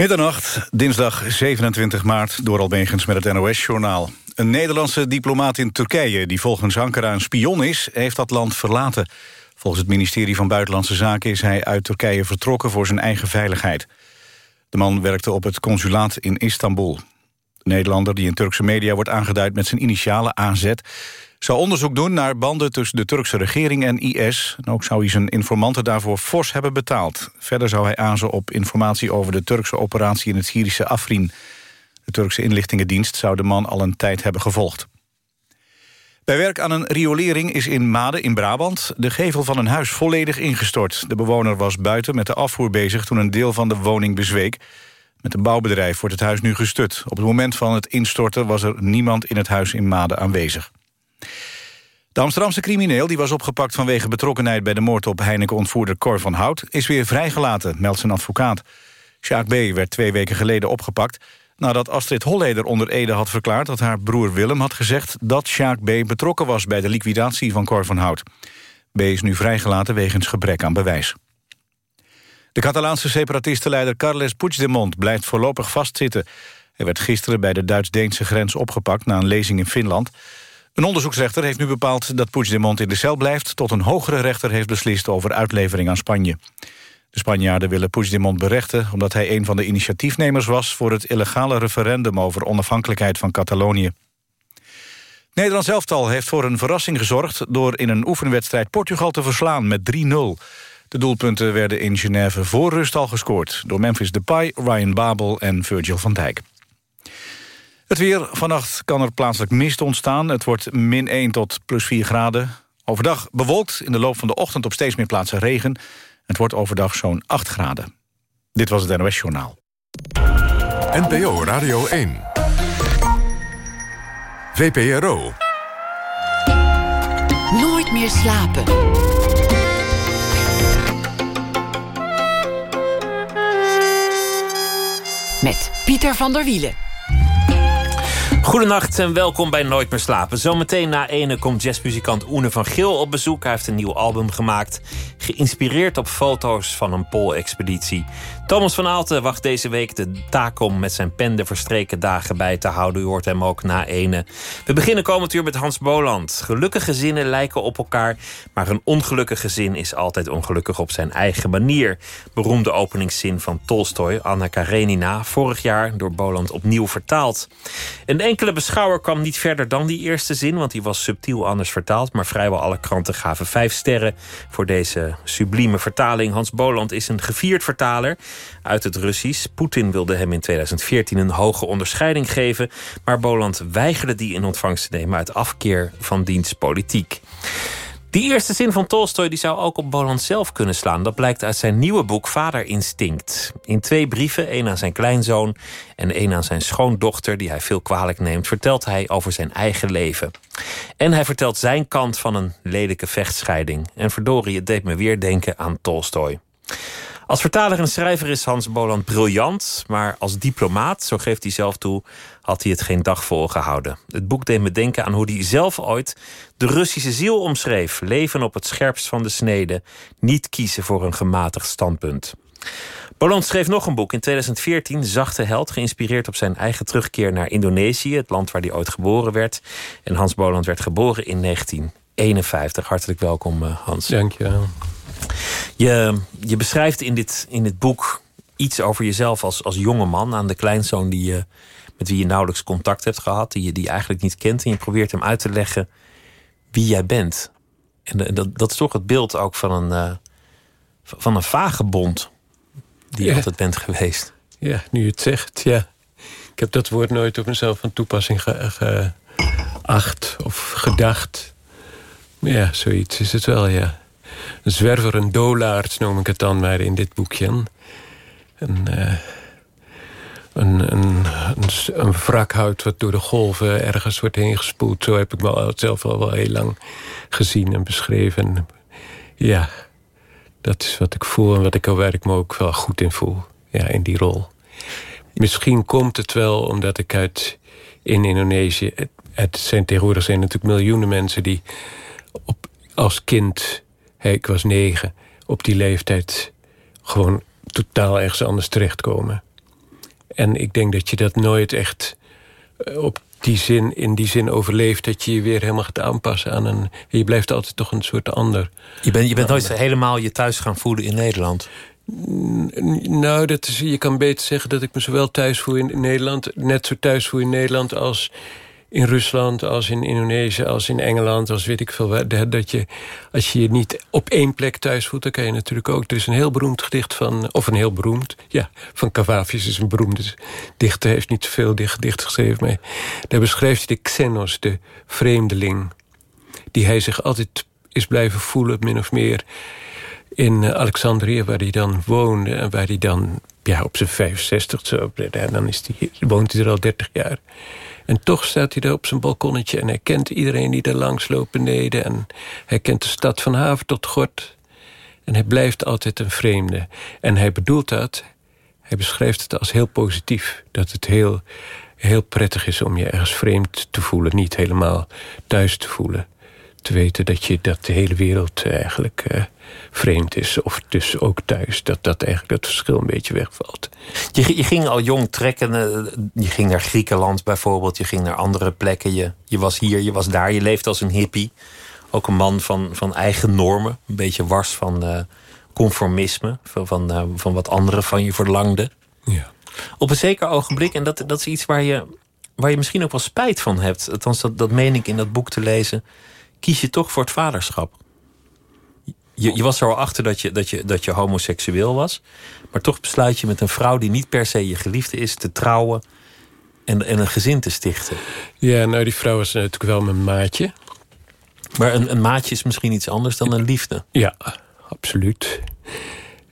Middernacht, dinsdag 27 maart, door Albegens met het NOS-journaal. Een Nederlandse diplomaat in Turkije, die volgens Ankara een spion is... heeft dat land verlaten. Volgens het ministerie van Buitenlandse Zaken is hij uit Turkije vertrokken voor zijn eigen veiligheid. De man werkte op het consulaat in Istanbul. De Nederlander, die in Turkse media wordt aangeduid met zijn initialen AZ... zou onderzoek doen naar banden tussen de Turkse regering en IS. En ook zou hij zijn informanten daarvoor fors hebben betaald. Verder zou hij azen op informatie over de Turkse operatie in het Syrische Afrin. De Turkse inlichtingendienst zou de man al een tijd hebben gevolgd. Bij werk aan een riolering is in Made in Brabant... de gevel van een huis volledig ingestort. De bewoner was buiten met de afvoer bezig toen een deel van de woning bezweek. Met een bouwbedrijf wordt het huis nu gestut. Op het moment van het instorten was er niemand in het huis in Made aanwezig. De Amsterdamse crimineel die was opgepakt vanwege betrokkenheid... bij de moord op Heineken-ontvoerder Cor van Hout... is weer vrijgelaten, meldt zijn advocaat. Sjaak B. werd twee weken geleden opgepakt... nadat Astrid Holleder onder Ede had verklaard... dat haar broer Willem had gezegd dat Sjaak B. betrokken was... bij de liquidatie van Cor van Hout. B. is nu vrijgelaten wegens gebrek aan bewijs. De Catalaanse separatistenleider Carles Puigdemont blijft voorlopig vastzitten. Hij werd gisteren bij de Duits-Deense grens opgepakt... na een lezing in Finland... Een onderzoeksrechter heeft nu bepaald dat Puigdemont in de cel blijft... tot een hogere rechter heeft beslist over uitlevering aan Spanje. De Spanjaarden willen Puigdemont berechten... omdat hij een van de initiatiefnemers was... voor het illegale referendum over onafhankelijkheid van Catalonië. Nederlands elftal heeft voor een verrassing gezorgd... door in een oefenwedstrijd Portugal te verslaan met 3-0. De doelpunten werden in Genève voor rust al gescoord... door Memphis Depay, Ryan Babel en Virgil van Dijk. Het weer. Vannacht kan er plaatselijk mist ontstaan. Het wordt min 1 tot plus 4 graden. Overdag bewolkt. In de loop van de ochtend op steeds meer plaatsen regen. Het wordt overdag zo'n 8 graden. Dit was het NOS Journaal. NPO Radio 1. VPRO. Nooit meer slapen. Met Pieter van der Wielen. Goedenacht en welkom bij Nooit meer slapen. Zometeen na ene komt jazzmuzikant Oene van Geel op bezoek. Hij heeft een nieuw album gemaakt, geïnspireerd op foto's van een Pool-expeditie. Thomas van Aalten wacht deze week de taak om met zijn pen de verstreken dagen bij te houden. U hoort hem ook na ene. We beginnen komend uur met Hans Boland. Gelukkige zinnen lijken op elkaar, maar een ongelukkige zin is altijd ongelukkig op zijn eigen manier. Beroemde openingszin van Tolstoy, Anna Karenina, vorig jaar door Boland opnieuw vertaald. Een enkele beschouwer kwam niet verder dan die eerste zin, want die was subtiel anders vertaald. Maar vrijwel alle kranten gaven vijf sterren voor deze sublieme vertaling. Hans Boland is een gevierd vertaler uit het Russisch. Poetin wilde hem in 2014 een hoge onderscheiding geven, maar Boland weigerde die in ontvangst te nemen uit afkeer van diens politiek. Die eerste zin van Tolstoy die zou ook op Boland zelf kunnen slaan. Dat blijkt uit zijn nieuwe boek Vaderinstinct. In twee brieven, één aan zijn kleinzoon en één aan zijn schoondochter... die hij veel kwalijk neemt, vertelt hij over zijn eigen leven. En hij vertelt zijn kant van een lelijke vechtscheiding. En verdorie, het deed me weer denken aan Tolstoy. Als vertaler en schrijver is Hans Boland briljant, maar als diplomaat, zo geeft hij zelf toe, had hij het geen dag volgehouden. Het boek deed me denken aan hoe hij zelf ooit de Russische ziel omschreef: leven op het scherpst van de snede, niet kiezen voor een gematigd standpunt. Boland schreef nog een boek in 2014, Zachte Held, geïnspireerd op zijn eigen terugkeer naar Indonesië, het land waar hij ooit geboren werd. En Hans Boland werd geboren in 1951. Hartelijk welkom, eh, Hans. Dank je wel. Je, je beschrijft in dit, in dit boek iets over jezelf als, als jonge man aan de kleinzoon die je, met wie je nauwelijks contact hebt gehad, die je, die eigenlijk niet kent. En je probeert hem uit te leggen wie jij bent. En dat, dat is toch het beeld ook van een, uh, van een vagebond die je altijd bent geweest. Ja, nu je het zegt, ja. Ik heb dat woord nooit op mezelf van toepassing geacht of gedacht. Maar ja, zoiets is het wel, ja zwerver, een dolaard noem ik het dan maar in dit boekje. Een, uh, een, een, een, wrakhout wat door de golven ergens wordt heen gespoeld. Zo heb ik me zelf al wel heel lang gezien en beschreven. Ja, dat is wat ik voel en wat ik, waar ik me ook wel goed in voel. Ja, in die rol. Misschien komt het wel omdat ik uit in Indonesië... Het, zijn tegenwoordig zijn natuurlijk miljoenen mensen die op, als kind ik was negen, op die leeftijd gewoon totaal ergens anders terechtkomen. en ik denk dat je dat nooit echt eh, op die zin, in die zin overleeft... dat je je weer helemaal gaat aanpassen aan een... Je blijft altijd toch een soort ander. Je, bent je bent nooit helemaal je thuis gaan voelen in Nederland? Nou, dat is, je kan beter zeggen dat ik me zowel thuis voel in Nederland... net zo thuis voel in Nederland als in Rusland, als in Indonesië, als in Engeland, als weet ik veel. Dat je, als je je niet op één plek thuis voelt, dan kan je natuurlijk ook. Er is een heel beroemd gedicht van, of een heel beroemd, ja, van Cavafius is een beroemde dichter. heeft niet zoveel gedichten geschreven, maar daar beschrijft hij de Xenos, de vreemdeling, die hij zich altijd is blijven voelen, min of meer in Alexandrië, waar hij dan woonde en waar hij dan ja, op zijn 65 zo, dan is die, woont hij er al 30 jaar. En toch staat hij daar op zijn balkonnetje... en hij kent iedereen die er langs loopt beneden... en hij kent de stad van haven tot gort. En hij blijft altijd een vreemde. En hij bedoelt dat... hij beschrijft het als heel positief. Dat het heel, heel prettig is om je ergens vreemd te voelen. Niet helemaal thuis te voelen. Te weten dat, je, dat de hele wereld eigenlijk... Uh, vreemd is. Of dus ook thuis. Dat, dat eigenlijk het verschil een beetje wegvalt. Je, je ging al jong trekken. Eh, je ging naar Griekenland bijvoorbeeld. Je ging naar andere plekken. Je, je was hier, je was daar. Je leefde als een hippie. Ook een man van, van eigen normen. Een beetje wars van uh, conformisme. Van, van, van wat anderen van je verlangden. Ja. Op een zeker ogenblik. En dat, dat is iets waar je, waar je misschien ook wel spijt van hebt. Althans, dat, dat meen ik in dat boek te lezen. Kies je toch voor het vaderschap je, je was er al achter dat je, dat, je, dat je homoseksueel was. Maar toch besluit je met een vrouw die niet per se je geliefde is te trouwen en, en een gezin te stichten. Ja, nou die vrouw was natuurlijk wel mijn maatje. Maar een, een maatje is misschien iets anders dan een liefde. Ja, absoluut.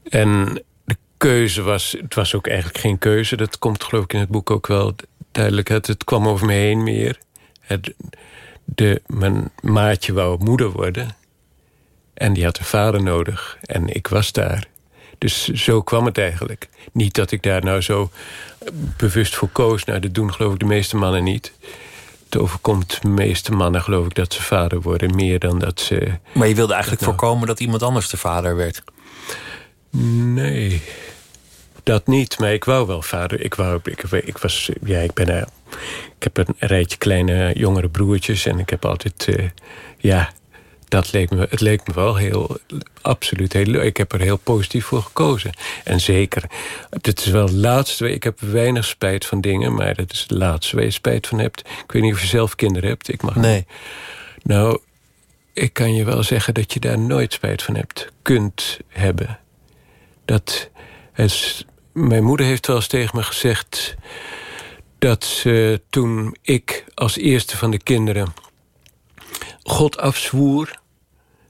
En de keuze was, het was ook eigenlijk geen keuze. Dat komt geloof ik in het boek ook wel duidelijk. Het, het kwam over me heen meer. Het, de, mijn maatje wou moeder worden. En die had een vader nodig. En ik was daar. Dus zo kwam het eigenlijk. Niet dat ik daar nou zo bewust voor koos. Nou, dat doen geloof ik de meeste mannen niet. Het overkomt de meeste mannen geloof ik dat ze vader worden. Meer dan dat ze... Maar je wilde eigenlijk nou- voorkomen dat iemand anders de vader werd? Nee, dat niet. Maar ik wou wel vader. Ik, wou, ik, ik was... Ja, ik ben... ik heb een rijtje kleine jongere broertjes. En ik heb altijd... Uh, ja, dat leek me, het leek me wel heel, absoluut heel leuk. Ik heb er heel positief voor gekozen. En zeker, dit is wel het laatste. Ik heb weinig spijt van dingen, maar dat is het laatste waar je spijt van hebt. Ik weet niet of je zelf kinderen hebt. Ik mag nee. Nou, ik kan je wel zeggen dat je daar nooit spijt van hebt. Kunt hebben. Dat is, mijn moeder heeft wel eens tegen me gezegd... dat ze toen ik als eerste van de kinderen God afzwoer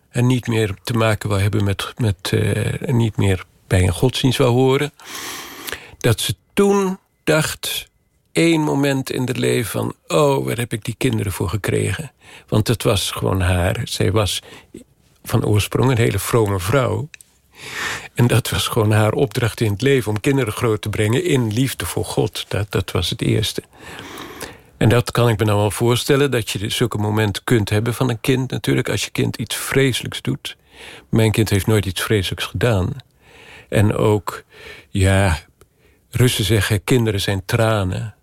en niet meer te maken wil hebben met, met uh, niet meer bij een godsdienst wil horen. Dat ze toen dacht, één moment in het leven van... oh, waar heb ik die kinderen voor gekregen? Want het was gewoon haar. Zij was van oorsprong een hele vrome vrouw. En dat was gewoon haar opdracht in het leven... om kinderen groot te brengen in liefde voor God. Dat, dat was het eerste. En dat kan ik me nou wel voorstellen, dat je zulke momenten kunt hebben van een kind natuurlijk. Als je kind iets vreselijks doet. Mijn kind heeft nooit iets vreselijks gedaan. En ook, ja, Russen zeggen kinderen zijn tranen.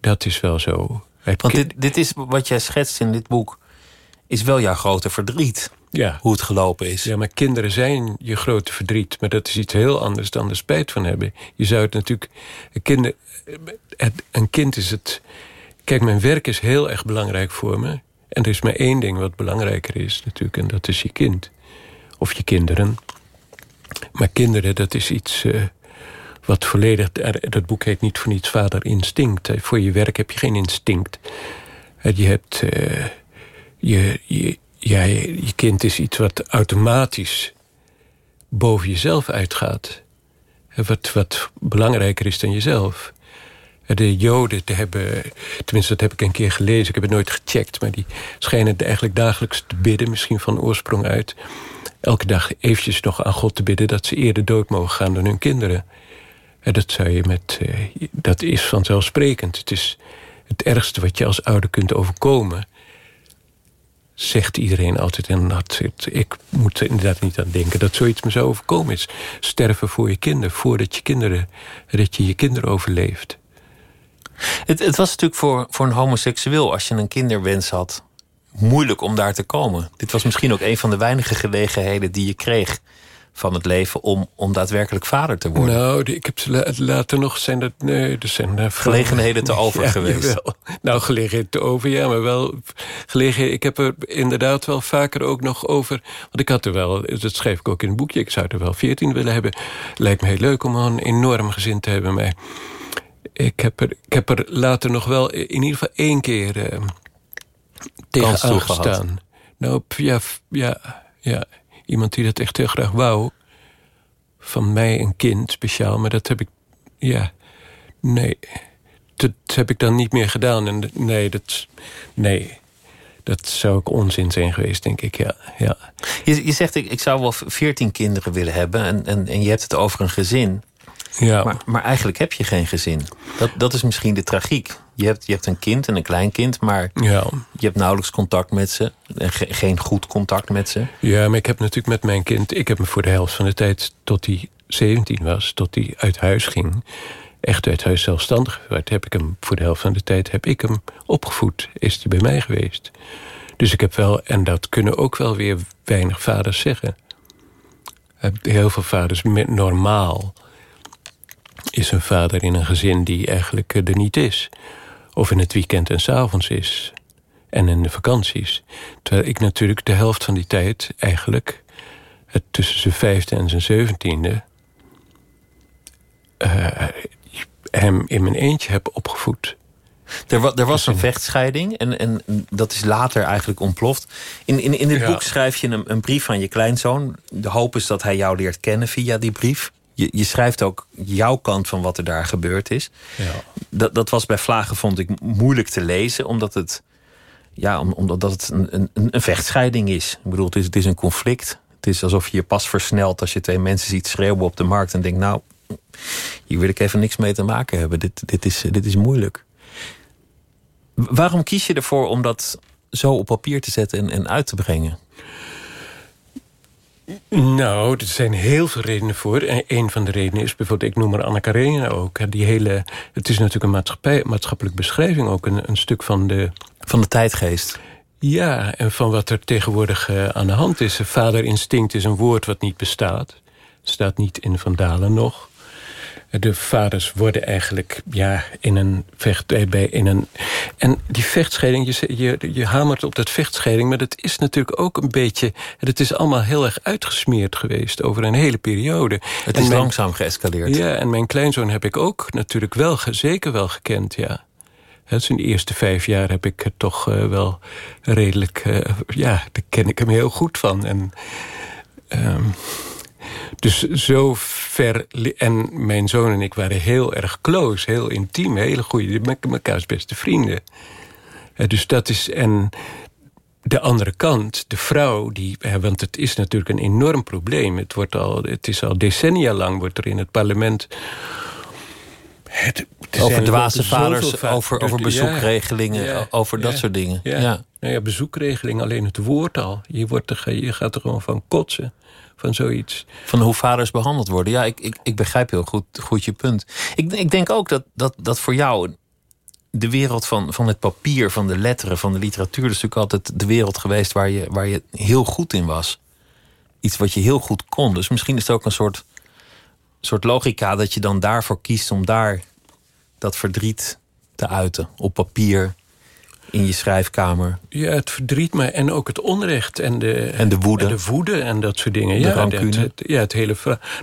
Dat is wel zo. Want dit, dit is wat jij schetst in dit boek, is wel jouw grote verdriet. Ja. Hoe het gelopen is. Ja, maar kinderen zijn je grote verdriet. Maar dat is iets heel anders dan er spijt van hebben. Je zou het natuurlijk... Een, kinder, een kind is het... Kijk, mijn werk is heel erg belangrijk voor me. En er is maar één ding wat belangrijker is natuurlijk. En dat is je kind. Of je kinderen. Maar kinderen, dat is iets... Uh, wat volledig... Dat boek heet niet voor niets vader instinct. Voor je werk heb je geen instinct. Je hebt... Uh, je, je, je, kind is iets wat automatisch boven jezelf uitgaat. Wat, wat belangrijker is dan jezelf. De Joden te hebben, tenminste dat heb ik een keer gelezen, ik heb het nooit gecheckt, maar die schijnen eigenlijk dagelijks te bidden, misschien van oorsprong uit. Elke dag eventjes nog aan God te bidden dat ze eerder dood mogen gaan dan hun kinderen. En dat zou je met, eh, dat is vanzelfsprekend. Het is het ergste wat je als ouder kunt overkomen zegt iedereen altijd. En dat, ik moet er inderdaad niet aan denken dat zoiets me zou overkomen is. Sterven voor je kinderen, voordat je kinderen, dat je je kinderen overleeft. Het, het was natuurlijk voor, voor een homoseksueel, als je een kinderwens had, moeilijk om daar te komen. Dit was misschien ook een van de weinige gelegenheden die je kreeg van het leven om, om daadwerkelijk vader te worden? Nou, ik heb later nog zijn dat. Nee, er zijn gelegenheden te over geweest. Jawel. Nou, gelegenheden te over, ja, maar wel gelegen. Ik heb er inderdaad wel vaker ook nog over. Want ik had er wel, dat schreef ik ook in het boekje. Ik zou er wel veertien willen hebben. Lijkt me heel leuk om een enorm gezin te hebben. Maar ik heb er, ik heb er later nog wel in ieder geval één keer uh, tegen aangestaan. Nou, ja, ja, ja iemand die dat echt heel graag wou. Van mij een kind speciaal, maar dat heb ik... Ja, nee. Dat heb ik dan niet meer gedaan. En nee, dat... Nee. Dat zou ook onzin zijn geweest, denk ik, ja. ja. Je, je zegt, ik, ik zou wel veertien kinderen willen hebben... En, en, en je hebt het over een gezin. Ja. Maar, maar eigenlijk heb je geen gezin. Dat, dat is misschien de tragiek. Je hebt, je hebt een kind en een kleinkind, maar ja. je hebt nauwelijks contact met ze. geen goed contact met ze. Ja, maar ik heb natuurlijk met mijn kind... Ik heb me voor de helft van de tijd tot hij 17 was... tot hij uit huis ging, echt uit huis zelfstandig werd... heb ik hem voor de helft van de tijd heb ik hem opgevoed. Is hij bij mij geweest. Dus ik heb wel... En dat kunnen ook wel weer weinig vaders zeggen. Heel veel vaders met normaal is een vader in een gezin die eigenlijk eh, er niet is. Of in het weekend en s avonds is. En in de vakanties. Terwijl ik natuurlijk de helft van die tijd eigenlijk... Het tussen zijn vijfde en zijn zeventiende... Uh, hem in mijn eentje heb opgevoed. Er, wa er was dus een vechtscheiding en, en dat is later eigenlijk ontploft. In, in, in dit boek schrijf je een, een brief aan je kleinzoon. De hoop is dat hij jou leert kennen via die brief je, je schrijft ook jouw kant van wat er daar gebeurd is. Ja. Dat, dat was bij Vlagen, vond ik, moeilijk te lezen, omdat het, ja, omdat het een, een, een vechtscheiding is. Ik bedoel, het is, het is een conflict. Het is alsof je je pas versnelt als je twee mensen ziet schreeuwen op de markt en denkt, nou, hier wil ik even niks mee te maken hebben. Dit, dit, is, dit is moeilijk. Waarom kies je ervoor om dat zo op papier te zetten en, en uit te brengen? Nou, er zijn heel veel redenen voor. En een van de redenen is bijvoorbeeld, ik noem maar Anna Karenina ook. Die hele, het is natuurlijk een maatschappij, maatschappelijke beschrijving ook. Een, een stuk van de... Van de tijdgeest. Ja, en van wat er tegenwoordig uh, aan de hand is. Vaderinstinct is een woord wat niet bestaat. Het staat niet in Van Dalen nog de vaders worden eigenlijk ja, in een vecht eh, bij in een en die vechtscheiding je, je, je hamert op dat vechtscheiding maar dat is natuurlijk ook een beetje het is allemaal heel erg uitgesmeerd geweest over een hele periode. Het is langzaam geëscaleerd. Ja en mijn kleinzoon heb ik ook natuurlijk wel zeker wel gekend ja. Zijn eerste vijf jaar heb ik het toch uh, wel redelijk uh, ja daar ken ik hem heel goed van. En um, dus zo ver... En mijn zoon en ik waren heel erg close, heel intiem. Hele goede, mekaars beste vrienden. Dus dat is... En de andere kant, de vrouw, die, want het is natuurlijk een enorm probleem. Het, wordt al, het is al decennia lang, wordt er in het parlement... Het, over dwaze vaders, over, over bezoekregelingen, over dat soort dingen. Ja. Ja. Nou ja, bezoekregelingen, alleen het woord al. Je, wordt er, je gaat er gewoon van kotsen van zoiets. Van hoe vaders behandeld worden. Ja, ik, ik, ik begrijp heel goed, goed je punt. Ik, ik denk ook dat, dat, dat voor jou de wereld van, van het papier, van de letteren, van de literatuur... is natuurlijk altijd de wereld geweest waar je, waar je heel goed in was. Iets wat je heel goed kon. Dus misschien is het ook een soort, soort logica dat je dan daarvoor kiest om daar dat verdriet te uiten. Op papier, in je schrijfkamer. Ja, het verdriet me en ook het onrecht en de, en de woede. En de woede en dat soort dingen. De ja, rancune. Het, ja, het hele.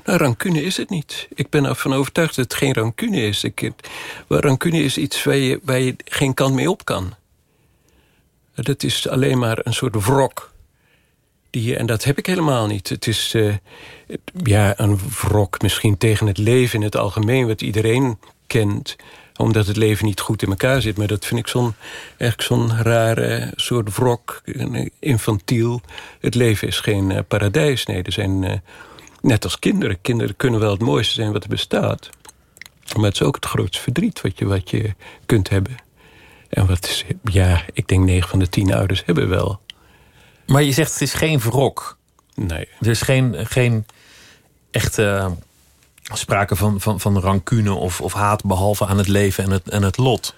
Nou, rancune is het niet. Ik ben ervan overtuigd dat het geen rancune is. Ik, rancune is iets waar je, waar je geen kant mee op kan. Dat is alleen maar een soort wrok. Die, en dat heb ik helemaal niet. Het is uh, ja, een wrok misschien tegen het leven in het algemeen... wat iedereen kent omdat het leven niet goed in elkaar zit. Maar dat vind ik zo'n zo'n rare soort wrok, infantiel. Het leven is geen uh, paradijs. Nee, er zijn, uh, net als kinderen. Kinderen kunnen wel het mooiste zijn wat er bestaat. Maar het is ook het grootste verdriet wat je, wat je kunt hebben. En wat is, ja, ik denk negen van de tien ouders hebben wel Maar je zegt het is geen wrok. Nee. Er is geen, geen echte eh, sprake van, van, van rancune of, of haat... behalve aan het leven en het, en het lot.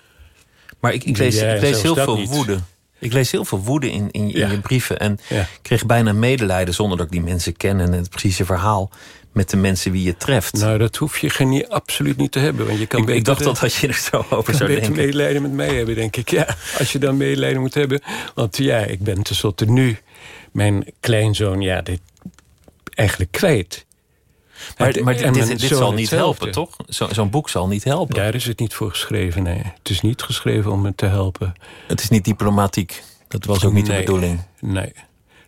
Maar ik, ik lees, Ja, ik lees heel veel niet. woede. Ik lees heel veel woede in, in, in Ja. je brieven. En Ja. kreeg bijna medelijden, zonder dat ik die mensen ken... en het precieze verhaal met de mensen wie je treft. Nou, dat hoef je geen, niet, absoluut niet te hebben. Want je kan ik, beter, ik dacht dat als je er zo over zou beter denken. medelijden met mij hebben, denk ik. Ja, als je dan medelijden moet hebben. Want ja, ik ben tenslotte nu mijn kleinzoon ja, dit, eigenlijk kwijt. Maar, maar en dit, dit zal niet hetzelfde. helpen, toch? Zo- Zo'n boek zal niet helpen. Daar is het niet voor geschreven, nee. Het is niet geschreven om me te helpen. Het is niet diplomatiek. Dat was ook niet Nee. de bedoeling. Nee.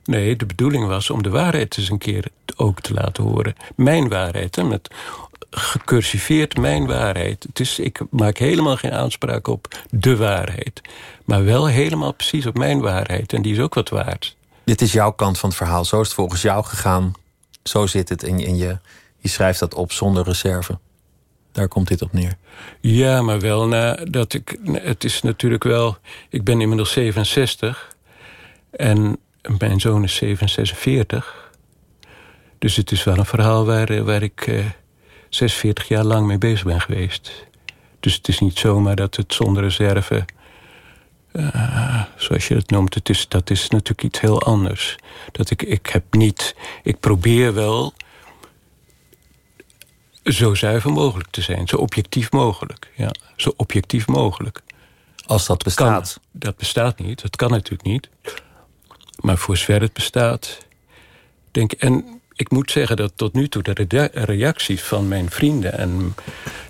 Nee, de bedoeling was om de waarheid eens een keer ook te laten horen. Mijn waarheid, hè, met gecursiveerd mijn waarheid. Het is, ik maak helemaal geen aanspraak op de waarheid. Maar wel helemaal precies op mijn waarheid. En die is ook wat waard. Dit is jouw kant van het verhaal. Zo is het volgens jou gegaan. Zo zit het. En je, je, schrijft dat op zonder reserve. Daar komt dit op neer. Ja, maar wel nadat ik... Het is natuurlijk wel... Ik ben inmiddels 67. En mijn zoon is 47. Dus het is wel een verhaal waar, eh, waar ik eh 46 jaar lang mee bezig ben geweest. Dus het is niet zomaar dat het zonder reserve... eh, zoals je het noemt, het is, dat is natuurlijk iets heel anders. Dat ik, ik heb niet... Ik probeer wel zo zuiver mogelijk te zijn. Zo objectief mogelijk. Ja, zo objectief mogelijk. Als dat Kan, bestaat. dat bestaat niet. Dat kan natuurlijk niet. Maar voor zover het bestaat... Denk, en ik moet zeggen dat tot nu toe de rea- reacties van mijn vrienden... en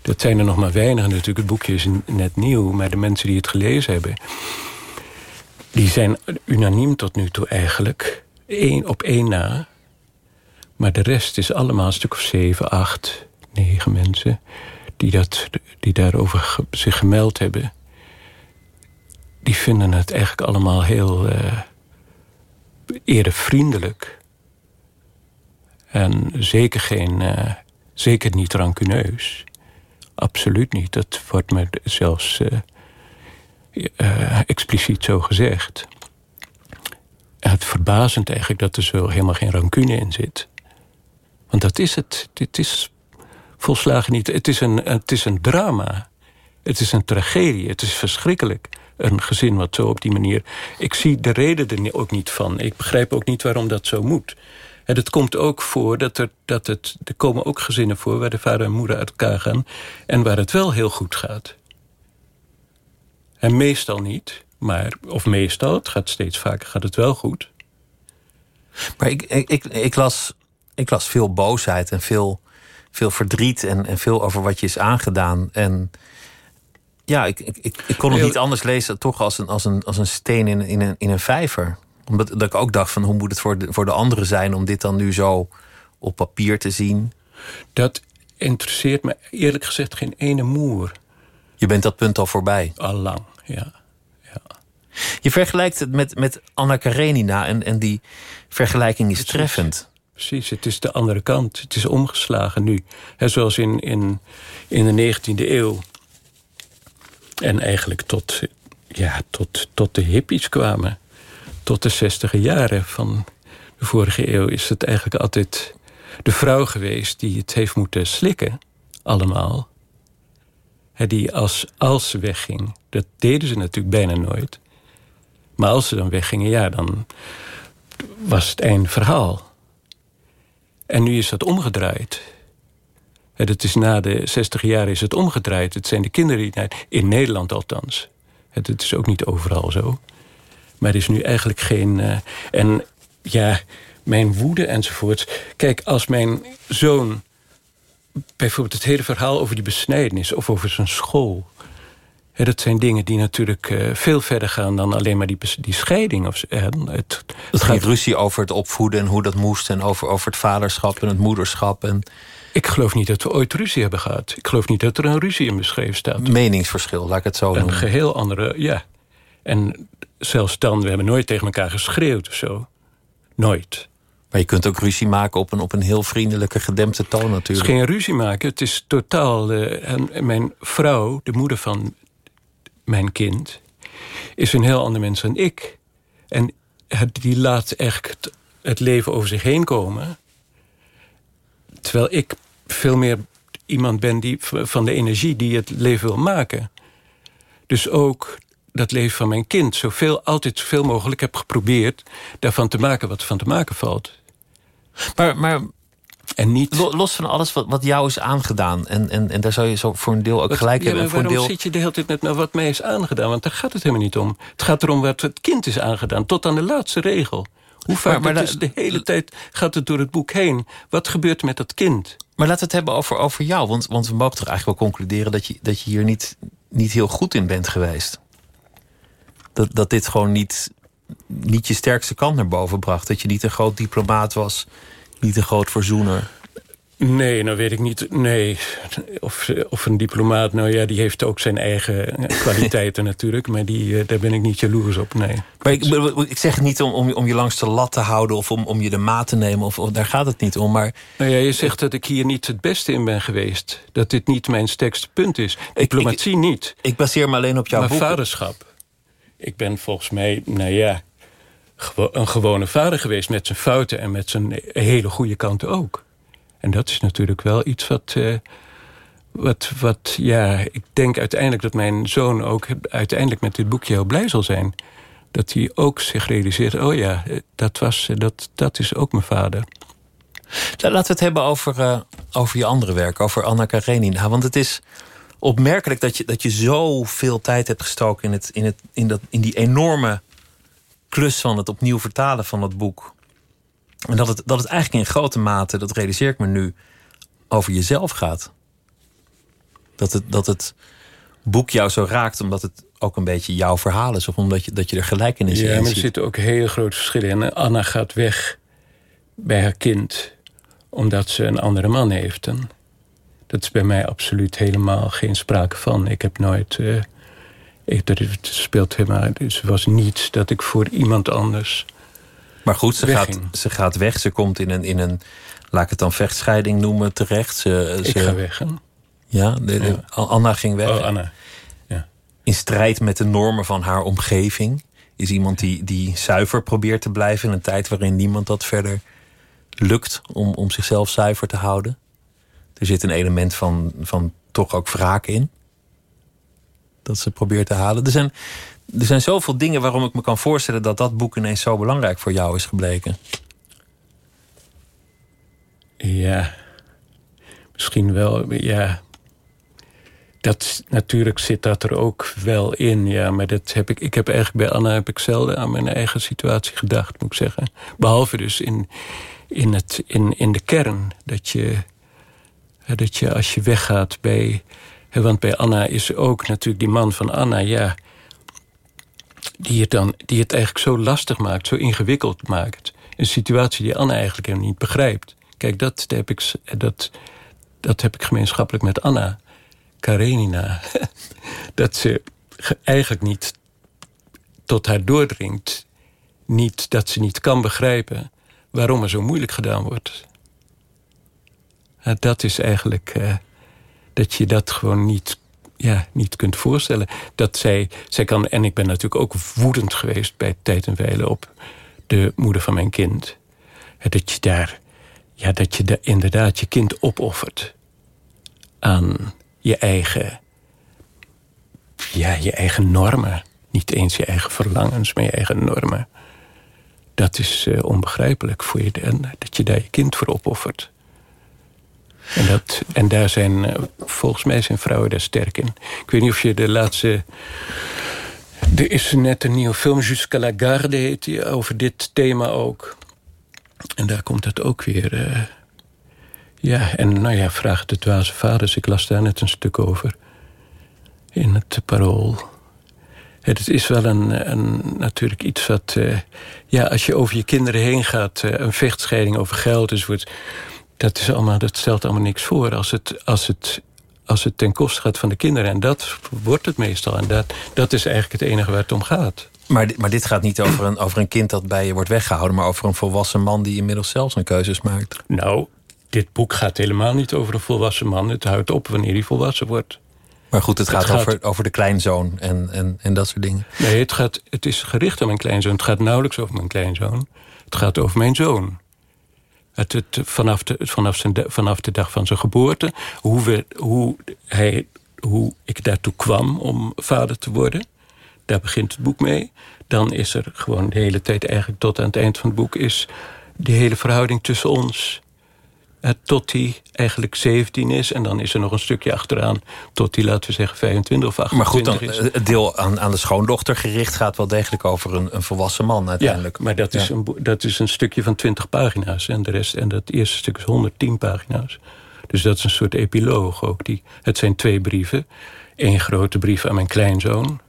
dat zijn er nog maar weinig natuurlijk. Het boekje is net nieuw. Maar de mensen die het gelezen hebben... die zijn unaniem tot nu toe eigenlijk. Eén op één na. Maar de rest is allemaal een stuk of zeven, acht, negen mensen... die, dat, die daarover zich gemeld hebben die vinden het eigenlijk allemaal heel eh eerder vriendelijk. En zeker, geen, eh, zeker niet rancuneus. Absoluut niet. Dat wordt me zelfs eh, eh, expliciet zo gezegd. Het verbazend eigenlijk dat er zo helemaal geen rancune in zit. Want dat is het. Dit is volslagen niet. Het is een, het is een drama. Het is een tragedie. Het is verschrikkelijk. Een gezin wat zo op die manier... Ik zie de reden er ook niet van. Ik begrijp ook niet waarom dat zo moet. En het komt ook voor dat er... Dat het, er komen ook gezinnen voor waar de vader en moeder uit elkaar gaan... en waar het wel heel goed gaat. En meestal niet. Maar, of meestal, het gaat steeds vaker, gaat het wel goed. Maar ik, ik, ik, ik, las, ik las veel boosheid en veel, veel verdriet... En, en veel over wat je is aangedaan. En ja, ik, ik, ik, kon het niet anders lezen... toch als een, als een, als een steen in, in, een, in een vijver. Omdat dat ik ook dacht van hoe moet het voor de, voor de anderen zijn... om dit dan nu zo op papier te zien. Dat interesseert me eerlijk gezegd geen ene moer. Je bent dat punt al voorbij. Allang, ja. Je vergelijkt het met, met Anna Karenina... En, en die vergelijking is treffend. Precies, het is de andere kant. Het is omgeslagen nu. He, zoals in, in, in de 19e eeuw. En eigenlijk tot, ja, tot, tot de hippies kwamen. Tot de zestiger jaren van de vorige eeuw... is het eigenlijk altijd de vrouw geweest die het heeft moeten slikken. Allemaal. Die als, als ze wegging... dat deden ze natuurlijk bijna nooit. Maar als ze dan weggingen, ja, dan was het einde verhaal. En nu is dat omgedraaid. Dat is na de 60 jaar is het omgedraaid. Het zijn de kinderen die... In Nederland althans. Het is ook niet overal zo. Maar er is nu eigenlijk geen... eh, en ja, mijn woede enzovoorts. Kijk, als mijn zoon... bijvoorbeeld het hele verhaal over die besnijdenis... of over zijn school... hè, dat zijn dingen die natuurlijk eh, veel verder gaan... dan alleen maar die, die scheiding. Of, hè, het, Het ging ruzie over het opvoeden en hoe dat moest... en over, over het vaderschap en het moederschap... en Ik geloof niet dat we ooit ruzie hebben gehad. Ik geloof niet dat er een ruzie in beschreven staat. meningsverschil, laat ik het zo Een noemen. geheel andere, ja. En zelfs dan, we hebben nooit tegen elkaar geschreeuwd of zo. Nooit. Maar je kunt ook ruzie maken op een, op een heel vriendelijke, gedempte toon Het is natuurlijk. geen ruzie maken, het is totaal... eh, en mijn vrouw, de moeder van mijn kind... is een heel ander mens dan ik. En die laat het, het leven over zich heen komen. Terwijl ik veel meer iemand ben die, van de energie die het leven wil maken. Dus ook dat leven van mijn kind zoveel, altijd zoveel mogelijk heb geprobeerd... daarvan te maken wat er van te maken valt. Maar, maar en niet... Los van alles wat, wat jou is aangedaan. En, en, en daar zou je zo voor een deel ook gelijk hebben. Ja, voor waarom deel... zit je de hele tijd met nou, wat mij is aangedaan? Want daar gaat het helemaal niet om. Het gaat erom wat het kind is aangedaan. Tot aan de laatste regel. Hoe vaak maar, maar is de hele tijd gaat het door het boek heen. Wat gebeurt met dat kind? Maar laten we het hebben over, over jou. Want, want we mogen toch eigenlijk wel concluderen... dat je, dat je hier niet, niet heel goed in bent geweest. Dat, dat dit gewoon niet, niet je sterkste kant naar boven bracht. Dat je niet een groot diplomaat was niet een groot verzoener? Nee, nou weet ik niet. Nee, of, of een diplomaat, nou ja, die heeft ook zijn eigen kwaliteiten natuurlijk. Maar die, eh, daar ben ik niet jaloers op, nee. Maar ik, ik zeg het niet om, om, om je langs de lat te houden... of om, om je de maat te nemen, of, of, daar gaat het niet om. Maar... Nou ja, je zegt dat ik hier niet het beste in ben geweest. Dat dit niet mijn sterkste punt is. Diplomatie ik, niet. Ik baseer me alleen op jouw maar boek. vaderschap. Ik ben volgens mij, nou ja, een gewone vader geweest... met zijn fouten en met zijn hele goede kanten ook. En dat is natuurlijk wel iets wat... Uh, wat, wat, ja, ik denk uiteindelijk dat mijn zoon ook uiteindelijk met dit boekje heel blij zal zijn. Dat hij ook zich realiseert, oh ja, dat, was, dat, dat is ook mijn vader. Laten we het hebben over, over je andere werk, over Anna Karenina. Want het is opmerkelijk dat je, dat je zoveel tijd hebt gestoken in, het, in, het, in, dat, in die enorme klus van het opnieuw vertalen van dat boek. En dat het, dat het eigenlijk in grote mate, dat realiseer ik me nu, over jezelf gaat. Dat het, dat het boek jou zo raakt omdat het ook een beetje jouw verhaal is. Of omdat je, dat je er gelijk in is. Ja, maar er zitten ook hele grote verschillen in. Anna gaat weg bij haar kind omdat ze een andere man heeft. En dat is bij mij absoluut helemaal geen sprake van. Ik heb nooit... Uh, ik, speelt helemaal... Dus er was niets dat ik voor iemand anders maar goed, ze gaat, ze gaat weg. Ze komt in een, in een, laat ik het dan vechtscheiding noemen, terecht. Ze, ik ga weg. Hè? Ja, de, Anna ging weg. Oh, Anna. Ja. In strijd met de normen van haar omgeving. Is iemand die, die zuiver probeert te blijven in een tijd waarin niemand dat verder lukt om, om zichzelf zuiver te houden. Er zit een element van, van toch ook wraak in. Dat ze probeert te halen. Er zijn, er zijn zoveel dingen waarom ik me kan voorstellen dat dat boek ineens zo belangrijk voor jou is gebleken. Ja, misschien wel. Ja, dat, natuurlijk zit dat er ook wel in. Ja, maar dat heb ik, ik heb eigenlijk bij Anna heb ik zelden aan mijn eigen situatie gedacht, moet ik zeggen. Behalve dus in, in, het, in, in de kern. Dat je, dat je als je weggaat bij. Want bij Anna is ook natuurlijk die man van Anna, ja die het, dan, die het eigenlijk zo lastig maakt, zo ingewikkeld maakt. Een situatie die Anna eigenlijk helemaal niet begrijpt. Kijk, dat, heb, ik, dat, dat heb ik gemeenschappelijk met Anna Karenina. dat ze eigenlijk niet tot haar doordringt. Niet, dat ze niet kan begrijpen waarom er zo moeilijk gedaan wordt. Dat is eigenlijk uh, dat je dat gewoon niet ja, niet kunt voorstellen. Dat zij, zij kan, en ik ben natuurlijk ook woedend geweest bij tijd en wijle op de moeder van mijn kind. Dat je daar, ja, dat je daar inderdaad je kind opoffert aan je eigen, ja, je eigen normen. Niet eens je eigen verlangens, maar je eigen normen. Dat is uh, onbegrijpelijk voor je, en dat je daar je kind voor opoffert. En, dat, en daar zijn, eh, volgens mij zijn vrouwen daar sterk in. Ik weet niet of je de laatste... Er is net een nieuwe film, Jusqu'à la garde heet die, over dit thema ook. En daar komt het ook weer... Uh, ja, en nou ja, vraag de dwaze vaders. Ik las daar net een stuk over. In het parool. Het is wel een, een natuurlijk iets wat... Uh, ja, als je over je kinderen heen gaat... Een vechtscheiding over geld enzovoort dat, is allemaal, dat stelt allemaal niks voor als het, als, het, als het ten koste gaat van de kinderen. En dat wordt het meestal. En dat, dat is eigenlijk het enige waar het om gaat. Maar, maar dit gaat niet over een, over een kind dat bij je wordt weggehouden... maar over een volwassen man die inmiddels zelf zijn keuzes maakt. Nou, dit boek gaat helemaal niet over een volwassen man. Het houdt op wanneer hij volwassen wordt. Maar goed, het, gaat, over, over de kleinzoon en, en, en dat soort dingen. Nee, het, gaat, het is gericht op mijn kleinzoon. Het gaat nauwelijks over mijn kleinzoon. Het gaat over mijn zoon. Het, vanaf, de, vanaf, zijn, vanaf de dag van zijn geboorte. Hoe, we, hoe, hij, hoe ik daartoe kwam om vader te worden. Daar begint het boek mee. Dan is er gewoon de hele tijd, eigenlijk tot aan het eind van het boek... is die hele verhouding tussen ons tot hij eigenlijk 17 is. En dan is er nog een stukje achteraan tot hij, laten we zeggen, 25 of 28 Maar goed, dan, het deel aan, aan de schoondochter gericht... gaat wel degelijk over een, een volwassen man uiteindelijk. Ja, maar dat is, een, dat is een stukje van 20 pagina's. En, de rest, en dat eerste stuk is 110 pagina's. Dus dat is een soort epiloog ook. Die, het zijn twee brieven. Eén grote brief aan mijn kleinzoon.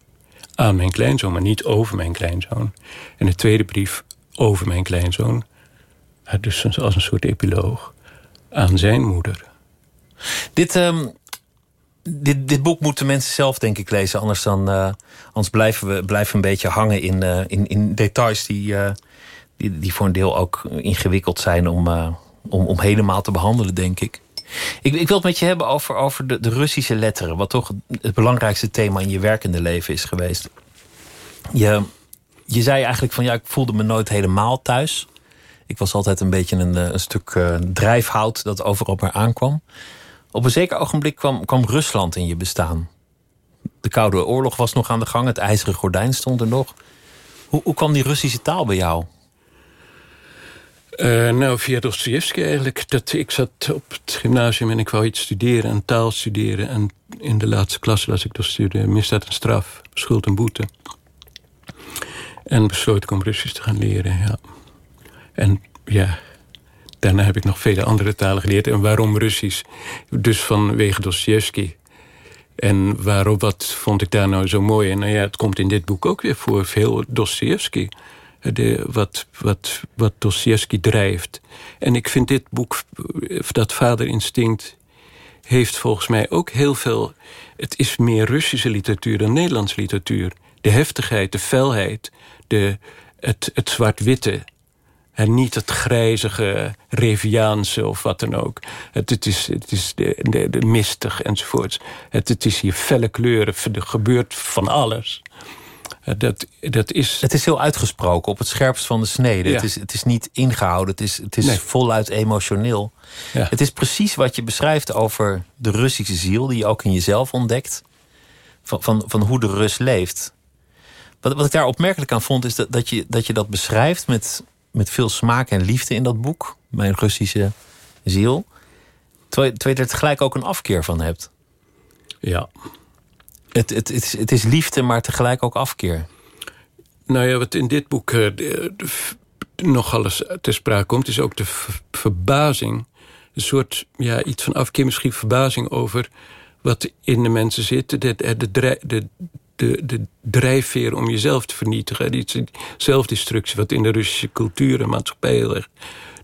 Aan mijn kleinzoon, maar niet over mijn kleinzoon. En de tweede brief over mijn kleinzoon. Dus als een soort epiloog aan zijn moeder. Dit, um, dit, dit boek moeten mensen zelf denk ik lezen. Anders, dan, uh, anders blijven, we, blijven een beetje hangen in, uh, in, in details... Die, uh, die, die voor een deel ook ingewikkeld zijn om, om, om helemaal te behandelen, denk ik. Ik, ik wil het met je hebben over, over de, de Russische letteren... wat toch het belangrijkste thema in je werkende leven is geweest. Je, je zei eigenlijk van ja, ik voelde me nooit helemaal thuis... Ik was altijd een beetje een, een stuk uh, drijfhout dat overal maar aankwam. Op een zeker ogenblik kwam, kwam Rusland in je bestaan. De Koude Oorlog was nog aan de gang, het IJzeren Gordijn stond er nog. Hoe, hoe kwam die Russische taal bij jou? Uh, nou, via Dostoevsky eigenlijk. Dat, ik zat op het gymnasium en ik wou iets studeren en taal studeren. En in de laatste klas las ik Dostoevsky, misdaad en straf, schuld en boete. En besloot ik om Russisch te gaan leren, ja. En ja, daarna heb ik nog vele andere talen geleerd. En waarom Russisch? Dus vanwege Dostoevsky. En waarom, wat vond ik daar nou zo mooi? En nou ja, het komt in dit boek ook weer voor veel Dostoevsky. De, wat, wat, wat Dostoevsky drijft. En ik vind dit boek, dat vaderinstinct... heeft volgens mij ook heel veel... Het is meer Russische literatuur dan Nederlandse literatuur. De heftigheid, de felheid, de, het, het zwart-witte en niet het grijzige, Reviaanse of wat dan ook. Het, het is, het is de, de, de mistig enzovoorts. Het, het is hier felle kleuren, er gebeurt van alles. Dat, dat is... Het is heel uitgesproken, op het scherpst van de snede. Het, is, het is niet ingehouden, het is, het is voluit emotioneel. Ja. Het is precies wat je beschrijft over de Russische ziel... die je ook in jezelf ontdekt. Van, van, van hoe de Rus leeft. Wat, wat ik daar opmerkelijk aan vond, is dat, dat, je, dat je dat beschrijft met met veel smaak en liefde in dat boek. Mijn Russische ziel. Terwijl, je er tegelijk ook een afkeer van hebt. Ja. Het, het, het, is, het is liefde, maar tegelijk ook afkeer. Nou ja, wat in dit boek uh, nog alles ter sprake komt... is ook de verbazing. Een soort, ja, iets van afkeer, misschien verbazing over... wat in de mensen zit. De, de, de, de, de, de drijfveer om jezelf te vernietigen. Die zelfdestructie, wat in de Russische cultuur en maatschappij heel erg...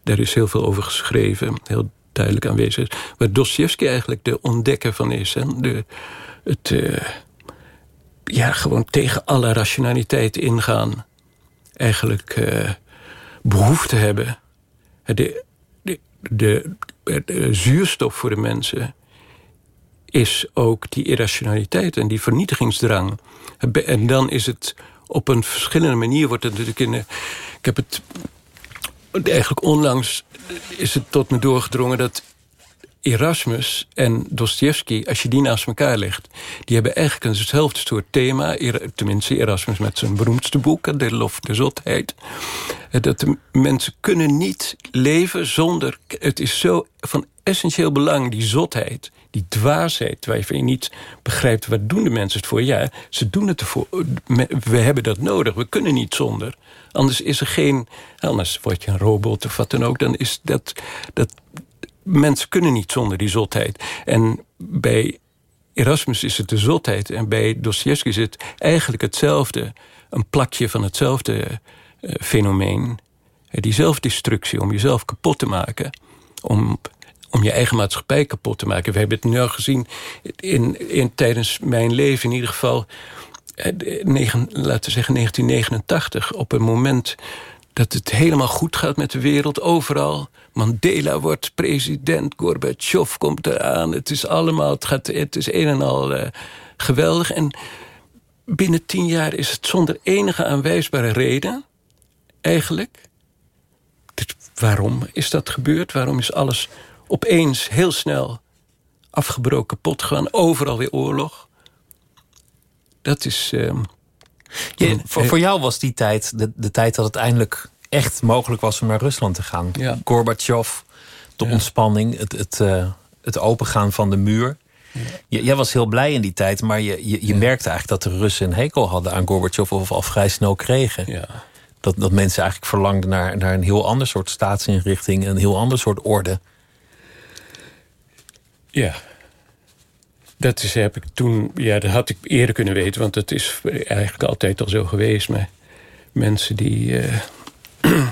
daar is heel veel over geschreven, heel duidelijk aanwezig is. Waar Dostoevsky eigenlijk de ontdekker van is. Hè? De, het, uh, ja, gewoon tegen alle rationaliteit ingaan. Eigenlijk uh, behoefte hebben. De, de, de, zuurstof voor de mensen is ook die irrationaliteit en die vernietigingsdrang. En dan is het op een verschillende manier wordt het natuurlijk in. ik heb het eigenlijk onlangs is het tot me doorgedrongen dat Erasmus en Dostoevsky, als je die naast elkaar legt... die hebben eigenlijk eenzelfde soort thema. Tenminste, Erasmus met zijn beroemdste boek, De Lof de Zotheid. Dat de mensen kunnen niet leven zonder... Het is zo van essentieel belang, die zotheid die dwaasheid waarvan je niet begrijpt... wat doen de mensen het voor? Ja, ze doen het ervoor. We hebben dat nodig. We kunnen niet zonder. Anders is er geen... Anders word je een robot of wat dan ook. Dan is dat... dat mensen kunnen niet zonder die zotheid. En bij Erasmus is het de zotheid. En bij Dostoevsky is het eigenlijk hetzelfde. Een plakje van hetzelfde uh, fenomeen. Die zelfdestructie, om jezelf kapot te maken. Om om je eigen maatschappij kapot te maken. We hebben het nu al gezien in, in, tijdens mijn leven in ieder geval... Eh, laten we zeggen 1989, op een moment dat het helemaal goed gaat met de wereld, overal. Mandela wordt president, Gorbachev komt eraan. Het is allemaal, het, gaat, het is een en al uh, geweldig. En binnen tien jaar is het zonder enige aanwijsbare reden, eigenlijk. waarom is dat gebeurd? Waarom is alles opeens heel snel afgebroken, kapot gegaan? Overal weer oorlog. Dat is... Uh, je, voor, voor jou was die tijd de, de tijd dat het eindelijk echt mogelijk was om naar Rusland te gaan. Ja. Gorbachev, de ontspanning, het, het, uh, het opengaan van de muur. Ja. Jij was heel blij in die tijd, maar je, je, je merkte eigenlijk dat de Russen een hekel hadden aan Gorbachev of al vrij snel kregen. Ja. Dat, dat mensen eigenlijk verlangden naar, naar een heel ander soort staatsinrichting, een heel ander soort orde. Ja, dat is, heb ik toen, ja, dat had ik eerder kunnen weten, want dat is eigenlijk altijd al zo geweest. Maar mensen die, uh,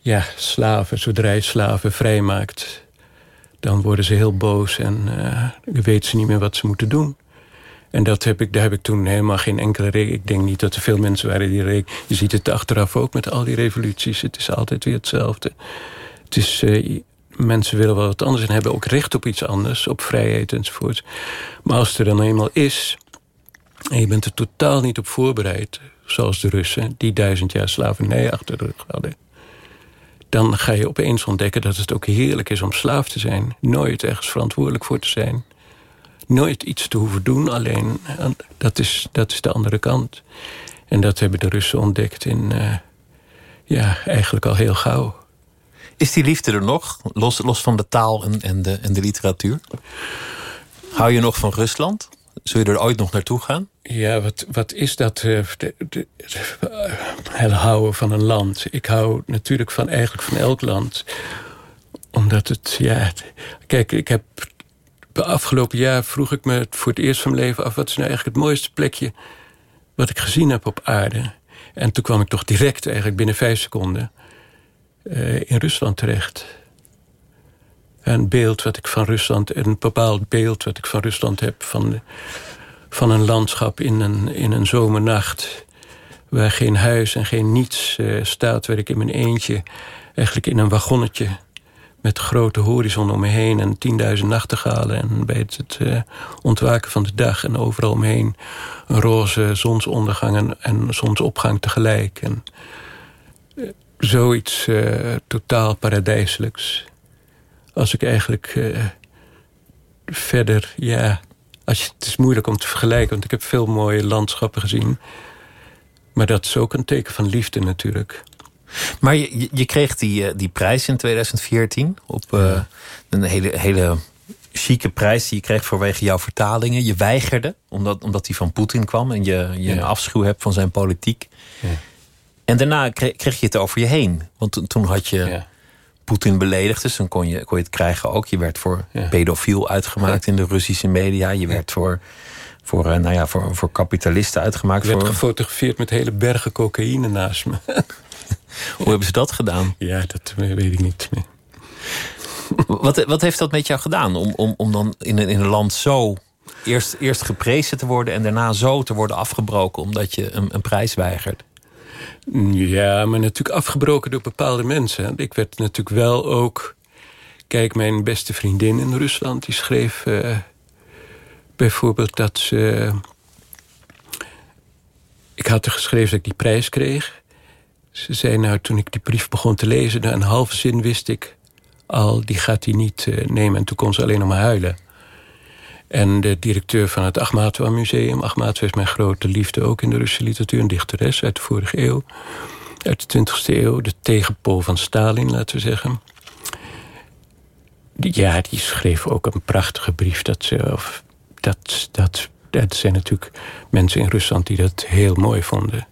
ja, slaven, zodra je slaven vrijmaakt, dan worden ze heel boos en uh, weten ze niet meer wat ze moeten doen. En dat heb ik, daar heb ik toen helemaal geen enkele reden. Ik denk niet dat er veel mensen waren die reden. Je ziet het achteraf ook met al die revoluties. Het is altijd weer hetzelfde. Het is, uh, mensen willen wel wat anders en hebben ook recht op iets anders, op vrijheid enzovoort. Maar als het er dan eenmaal is, en je bent er totaal niet op voorbereid, zoals de Russen, die duizend jaar slavernij achter de rug hadden, dan ga je opeens ontdekken dat het ook heerlijk is om slaaf te zijn. Nooit ergens verantwoordelijk voor te zijn. Nooit iets te hoeven doen, alleen dat is, dat is de andere kant. En dat hebben de Russen ontdekt in, uh, ja, eigenlijk al heel gauw. Is die liefde er nog, los, los van de taal en, en, de, en de literatuur? Hou je nog van Rusland? Zul je er ooit nog naartoe gaan? Ja, wat, wat is dat? Uh, de, de, het houden van een land. Ik hou natuurlijk van eigenlijk van elk land. Omdat het, ja... Kijk, ik heb... Afgelopen jaar vroeg ik me voor het eerst van mijn leven af... wat is nou eigenlijk het mooiste plekje wat ik gezien heb op aarde? En toen kwam ik toch direct, eigenlijk binnen vijf seconden... Uh, in Rusland terecht. Een beeld wat ik van Rusland... een bepaald beeld wat ik van Rusland heb... van, van een landschap in een, in een zomernacht... waar geen huis en geen niets uh, staat... waar ik in mijn eentje eigenlijk in een wagonnetje... met grote horizon om me heen en tienduizend nachtegalen... en bij het, uh, ontwaken van de dag en overal omheen... een roze zonsondergang en, en zonsopgang tegelijk... En, zoiets uh, totaal paradijselijks. Als ik eigenlijk uh, verder, ja... Als je, het is moeilijk om te vergelijken, want ik heb veel mooie landschappen gezien. Maar dat is ook een teken van liefde natuurlijk. Maar je, je kreeg die, uh, die prijs in 2014 op een hele, hele chique prijs die je kreeg vanwege jouw vertalingen. Je weigerde, omdat, omdat die van Poetin kwam en je, je ja. een afschuw hebt van zijn politiek. Ja. En daarna kreeg, je het over je heen. Want toen had je ja. Poetin beledigd, dus dan kon je, kon je het krijgen ook. Je werd voor ja. pedofiel uitgemaakt in de Russische media. Je werd voor, voor, uh, nou ja, voor, voor kapitalisten uitgemaakt. Je werd voor... gefotografeerd met hele bergen cocaïne naast me. Hoe hebben ze dat gedaan? Ja, dat weet ik niet meer. Wat, wat heeft dat met jou gedaan? Om, om, om dan in een, in een land zo eerst, eerst geprezen te worden... en daarna zo te worden afgebroken omdat je een, een prijs weigert? Ja, maar natuurlijk afgebroken door bepaalde mensen. Ik werd natuurlijk wel ook... Kijk, mijn beste vriendin in Rusland... die schreef uh, bijvoorbeeld dat ze... ik had er geschreven dat ik die prijs kreeg. Ze zei nou, toen ik die brief begon te lezen... na een halve zin wist ik al, die gaat hij niet uh, nemen. En toen kon ze alleen nog maar huilen. En de directeur van het Achmatova Museum. Achmatova is mijn grote liefde ook in de Russische literatuur. Een dichteres uit de vorige eeuw. Uit de 20e eeuw. De tegenpool van Stalin, laten we zeggen. Ja, die schreef ook een prachtige brief. Dat ze, of, dat, dat, dat zijn natuurlijk mensen in Rusland die dat heel mooi vonden.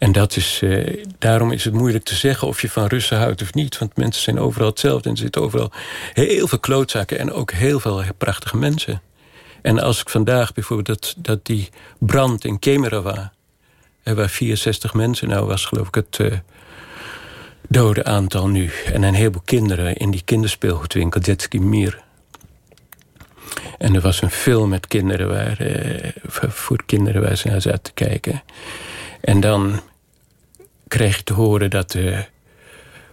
En dat is, uh, daarom is het moeilijk te zeggen of je van Russen houdt of niet. Want mensen zijn overal hetzelfde. En er zitten overal heel veel klootzakken en ook heel veel prachtige mensen. En als ik vandaag bijvoorbeeld dat, dat die brand in Kemerava... waar 64 mensen, nou was geloof ik het uh, dode aantal nu... en een heleboel kinderen in die kinderspeelgoedwinkel Jetski Mir... En er was een film met kinderen waar, uh, voor kinderen waar ze naar zaten te kijken. En dan kreeg je te horen dat de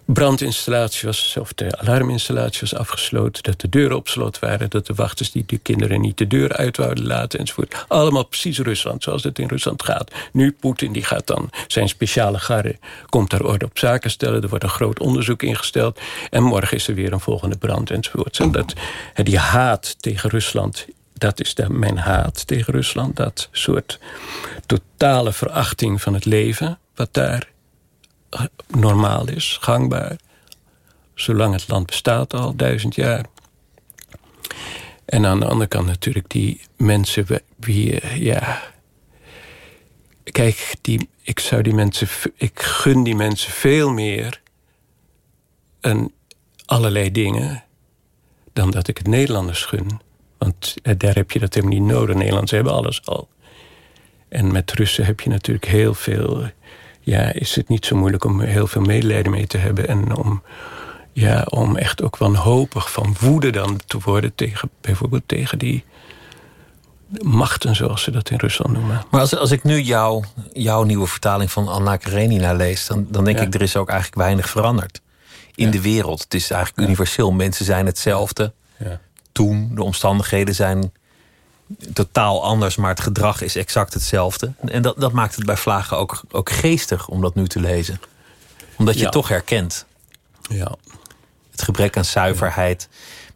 brandinstallatie was, of de alarminstallatie was afgesloten, dat de deuren op slot waren, dat de wachters die de kinderen niet de deur uit wouden laten enzovoort. Allemaal precies Rusland, zoals het in Rusland gaat. Nu Poetin die gaat dan zijn speciale garre, komt daar orde op zaken stellen, er wordt een groot onderzoek ingesteld en morgen is er weer een volgende brand enzovoort. En dat, die haat tegen Rusland dat is de, mijn haat tegen Rusland. Dat soort totale verachting van het leven... wat daar normaal is, gangbaar. Zolang het land bestaat al, duizend jaar. En aan de andere kant natuurlijk die mensen wie, ja... Kijk, die, ik zou die mensen... Ik gun die mensen veel meer... en allerlei dingen... dan dat ik het Nederlanders gun. Want eh, daar heb je dat helemaal niet nodig. Nederlanders hebben alles al. En met Russen heb je natuurlijk heel veel... Ja, is het niet zo moeilijk om heel veel medelijden mee te hebben... en om, ja, om echt ook wanhopig van woede dan te worden... tegen bijvoorbeeld tegen die machten, zoals ze dat in Rusland noemen. Maar als, als ik nu jou, jouw nieuwe vertaling van Anna Karenina lees... dan, dan denk ik, er is ook eigenlijk weinig veranderd in de wereld. Het is eigenlijk universeel. Mensen zijn hetzelfde. Ja toen. De omstandigheden zijn totaal anders, maar het gedrag is exact hetzelfde. En dat, dat maakt het bij Vlagen ook, ook geestig om dat nu te lezen. Omdat je het toch herkent. Ja. Het gebrek aan zuiverheid.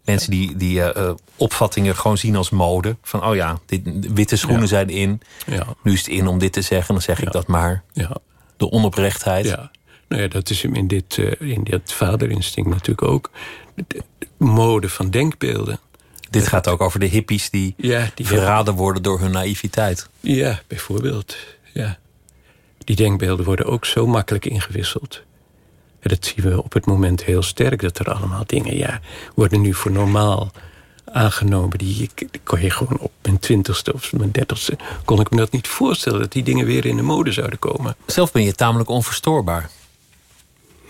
Mensen die, die uh, opvattingen gewoon zien als mode. Van, oh ja, dit, witte schoenen zijn in. Ja. Nu is het in om dit te zeggen, dan zeg ik dat maar. Ja. De onoprechtheid. Ja. Nou ja, dat is in dit, uh, in dit vaderinstinct natuurlijk ook. De mode van denkbeelden. Dit gaat ook over de hippies die, ja, die verraden worden door hun naïviteit. Ja, bijvoorbeeld. Ja. Die denkbeelden worden ook zo makkelijk ingewisseld. En dat zien we op het moment heel sterk. Dat er allemaal dingen ja, worden nu voor normaal aangenomen. Die, kon je gewoon op mijn twintigste of mijn dertigste... kon ik me dat niet voorstellen dat die dingen weer in de mode zouden komen. Zelf ben je tamelijk onverstoorbaar.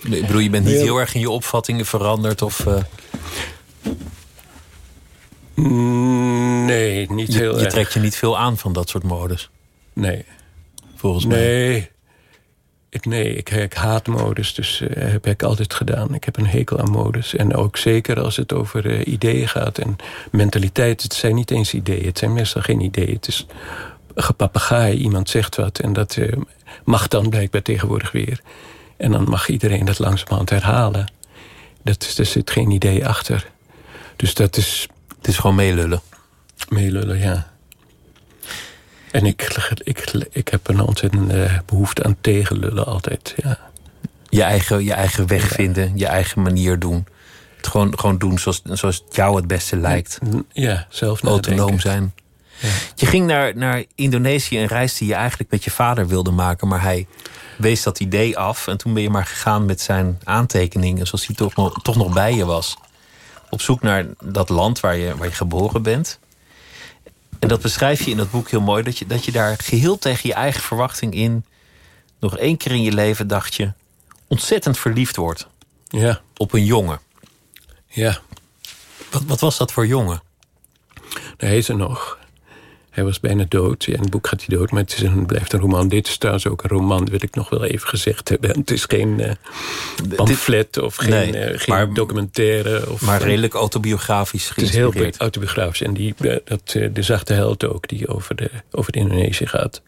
Ik bedoel, je bent niet heel erg in je opvattingen veranderd of... Uh... Nee, niet heel je, je trekt je niet veel aan van dat soort modus? Nee. Volgens mij? Nee. Ik, nee, ik, ik haat modus, dus uh, heb ik altijd gedaan. Ik heb een hekel aan modus. En ook zeker als het over uh, ideeën gaat en mentaliteit. Het zijn niet eens ideeën, het zijn meestal geen ideeën. Het is gepapegaai, iemand zegt wat en dat uh, mag dan blijkbaar tegenwoordig weer. En dan mag iedereen dat langzamerhand herhalen. Dat is, er zit geen idee achter. Dus dat is het is gewoon meelullen. Meelullen, ja. En ik, ik, ik heb een ontzettende behoefte aan tegenlullen altijd, ja. Je eigen, je eigen weg vinden, je eigen manier doen. Het gewoon, gewoon doen zoals, zoals het jou het beste lijkt. Ja, zelf Autonoom zijn. Ja. Je ging naar, naar Indonesië en reis die je eigenlijk met je vader wilde maken... maar hij wees dat idee af. En toen ben je maar gegaan met zijn aantekeningen... zoals hij toch nog, toch nog bij je was op zoek naar dat land waar je, waar je geboren bent. En dat beschrijf je in dat boek heel mooi. Dat je, dat je daar geheel tegen je eigen verwachting in... nog één keer in je leven dacht je... ontzettend verliefd wordt. Ja. Op een jongen. Ja. Wat, wat was dat voor jongen? Hij is er nog. Hij was bijna dood. Ja, in het boek gaat hij dood, maar het is een, blijft een roman. Dit is trouwens ook een roman, wil ik nog wel even gezegd hebben. Het is geen uh, pamflet of geen, nee, uh, geen maar, documentaire. Of, maar redelijk autobiografisch Het is heel autobiografisch. En die, uh, dat, de zachte held ook, die over, de, over de Indonesië gaat.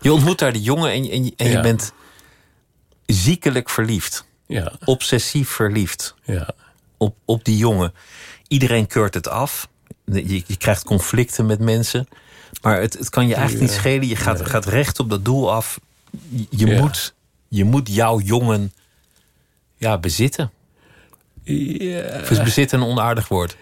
Je ontmoet daar de jongen en, en, en ja. je bent ziekelijk verliefd. Ja. Obsessief verliefd. Ja. Op, op die jongen. Iedereen keurt het af je, je krijgt conflicten met mensen. Maar het, het kan je eigenlijk niet schelen. Je gaat, gaat recht op dat doel af. Je, moet, je moet jouw jongen ja, bezitten. Ja. Of is bezitten een onaardig woord?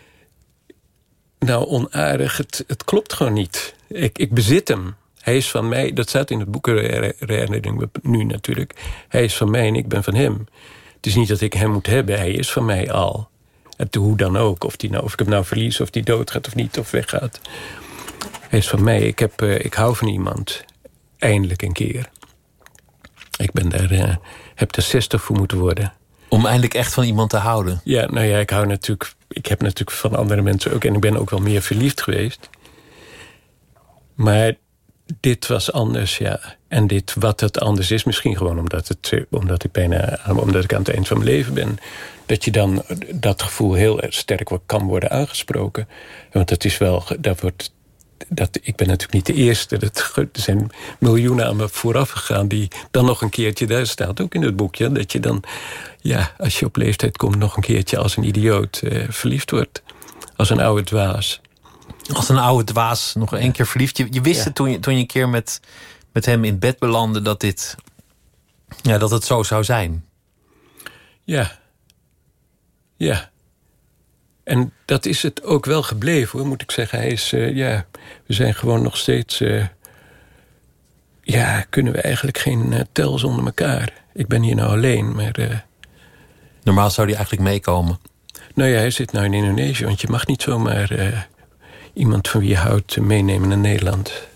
Nou, onaardig, het, het klopt gewoon niet. Ik, ik bezit hem. Hij is van mij, dat staat in het boekenherinnering nu natuurlijk. Hij is van mij en ik ben van hem. Het is niet dat ik hem moet hebben, hij is van mij al. En hoe dan ook. Of, die nou, of ik hem nou verlies, of die doodgaat of niet, of weggaat. Hij is van mij. Ik, heb, uh, ik hou van iemand. Eindelijk een keer. Ik ben daar, uh, heb er 60 voor moeten worden. Om eindelijk echt van iemand te houden? Ja, nou ja, ik hou natuurlijk... Ik heb natuurlijk van andere mensen ook... en ik ben ook wel meer verliefd geweest. Maar dit was anders, ja. En dit, wat het anders is, misschien gewoon omdat, het, eh, omdat, ik bijna, omdat ik aan het eind van mijn leven ben. Dat je dan dat gevoel heel sterk kan worden aangesproken. Want dat is wel, dat wordt dat, ik ben natuurlijk niet de eerste. Er zijn miljoenen aan me vooraf gegaan... die dan nog een keertje, daar staat ook in het boekje... dat je dan, ja, als je op leeftijd komt... nog een keertje als een idioot eh, verliefd wordt. Als een oude dwaas. Als een oude dwaas, nog één keer verliefd. Je, je wist het toen je, toen je een keer met, met hem in bed belandde... dat, dit, ja, dat het zo zou zijn. Ja. Ja. En dat is het ook wel gebleven, hoor, moet ik zeggen. Hij is, uh, ja, we zijn gewoon nog steeds... Uh, ja, kunnen we eigenlijk geen uh, tel zonder elkaar. Ik ben hier nou alleen, maar... Normaal zou hij eigenlijk meekomen. Nou ja, hij zit nou in Indonesië, want je mag niet zomaar... iemand van wie je houdt meenemen naar Nederland.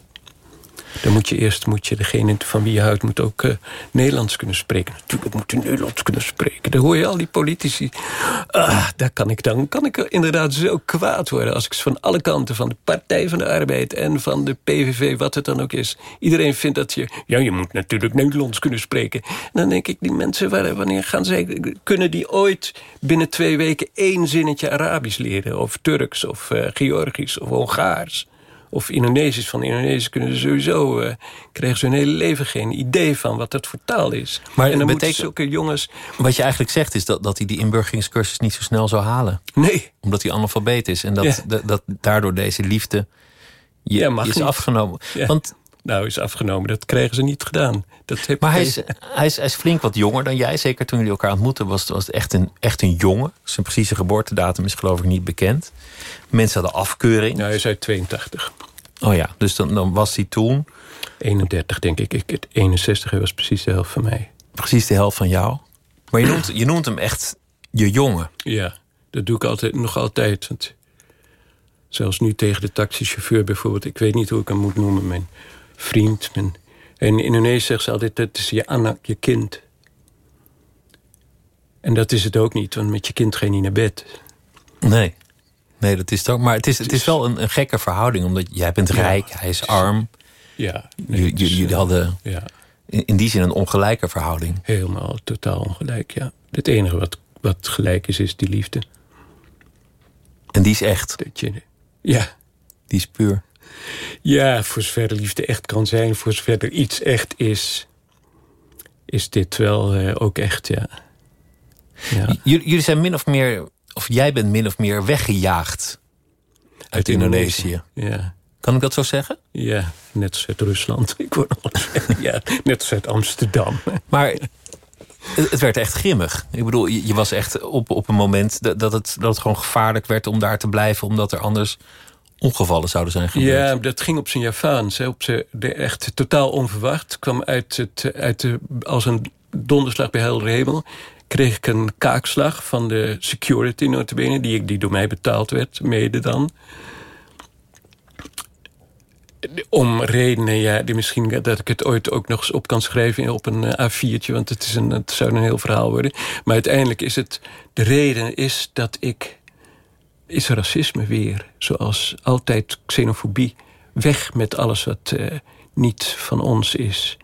Dan moet je eerst, moet je degene van wie je houdt, moet ook uh, Nederlands kunnen spreken. Natuurlijk moet je Nederlands kunnen spreken. Dan hoor je al die politici. Ah, daar kan ik dan kan ik inderdaad zo kwaad worden. Als ik van alle kanten, van de Partij van de Arbeid en van de PVV, wat het dan ook is. Iedereen vindt dat je, ja, je moet natuurlijk Nederlands kunnen spreken. En dan denk ik, die mensen, wanneer gaan zij, kunnen die ooit binnen twee weken één zinnetje Arabisch leren? Of Turks, of uh, Georgisch, of Hongaars? Of Indonesisch van Indonesië kunnen ze sowieso... Uh, krijgen ze hun hele leven geen idee van wat dat voor taal is. Maar en dan betekent, zulke jongens... Wat je eigenlijk zegt is dat, dat hij die inburgeringscursus niet zo snel zou halen. Nee. Omdat hij analfabeet is. En dat, dat, dat, daardoor deze liefde je, ja, is afgenomen. Want nou, is afgenomen. Dat krijgen ze niet gedaan. Dat maar hij is, hij, is, hij is flink wat jonger dan jij. Zeker toen jullie elkaar ontmoetten was, was het echt een, echt een jongen. Zijn precieze geboortedatum is geloof ik niet bekend. Mensen hadden afkeuring. Nou, hij is uit 82. Oh ja, dus dan, dan was hij toen... 31 denk ik. ik 61 hij was precies de helft van mij. Precies de helft van jou. Maar je noemt, je noemt hem echt je jongen. Ja, dat doe ik altijd, nog altijd. Want zelfs nu tegen de taxichauffeur bijvoorbeeld. Ik weet niet hoe ik hem moet noemen. Mijn vriend. Mijn, in Indonesië zegt ze altijd, dat is je anak, je kind. En dat is het ook niet, want met je kind ga je niet naar bed. Nee. Nee, dat is ook. Maar het is, het is wel een, een gekke verhouding. Omdat jij bent rijk, hij is arm. Ja. jullie hadden ja. in, in, die zin een ongelijke verhouding. Helemaal, totaal ongelijk, ja. Het enige wat, wat gelijk is, is die liefde. En die is echt? Dat je, ja. Die is puur? Ja, voor zover de liefde echt kan zijn. Voor zover er iets echt is. Is dit wel uh, ook echt, ja. ja. Jullie zijn min of meer of jij bent min of meer weggejaagd uit, uit Indonesië. Ja. Kan ik dat zo zeggen? Ja, net als uit Rusland. Ik word ja, net als uit Amsterdam. Maar het werd echt grimmig. Ik bedoel, je was echt op, op een moment dat het, dat het gewoon gevaarlijk werd om daar te blijven, omdat er anders ongevallen zouden zijn gebeurd. Ja, dat ging op zijn Javaans. Op zijn, de, echt totaal onverwacht. kwam uit, het, uit de, als een donderslag bij heldere hemel kreeg ik een kaakslag van de security notabene... die, die door mij betaald werd, mede dan. Om redenen, ja, die misschien dat ik het ooit ook nog eens op kan schrijven op een eh, A4'tje... want het, is een, het zou een heel verhaal worden. Maar uiteindelijk is het... De reden is dat ik... Is racisme weer, zoals altijd xenofobie. Weg met alles wat uh, niet van ons is.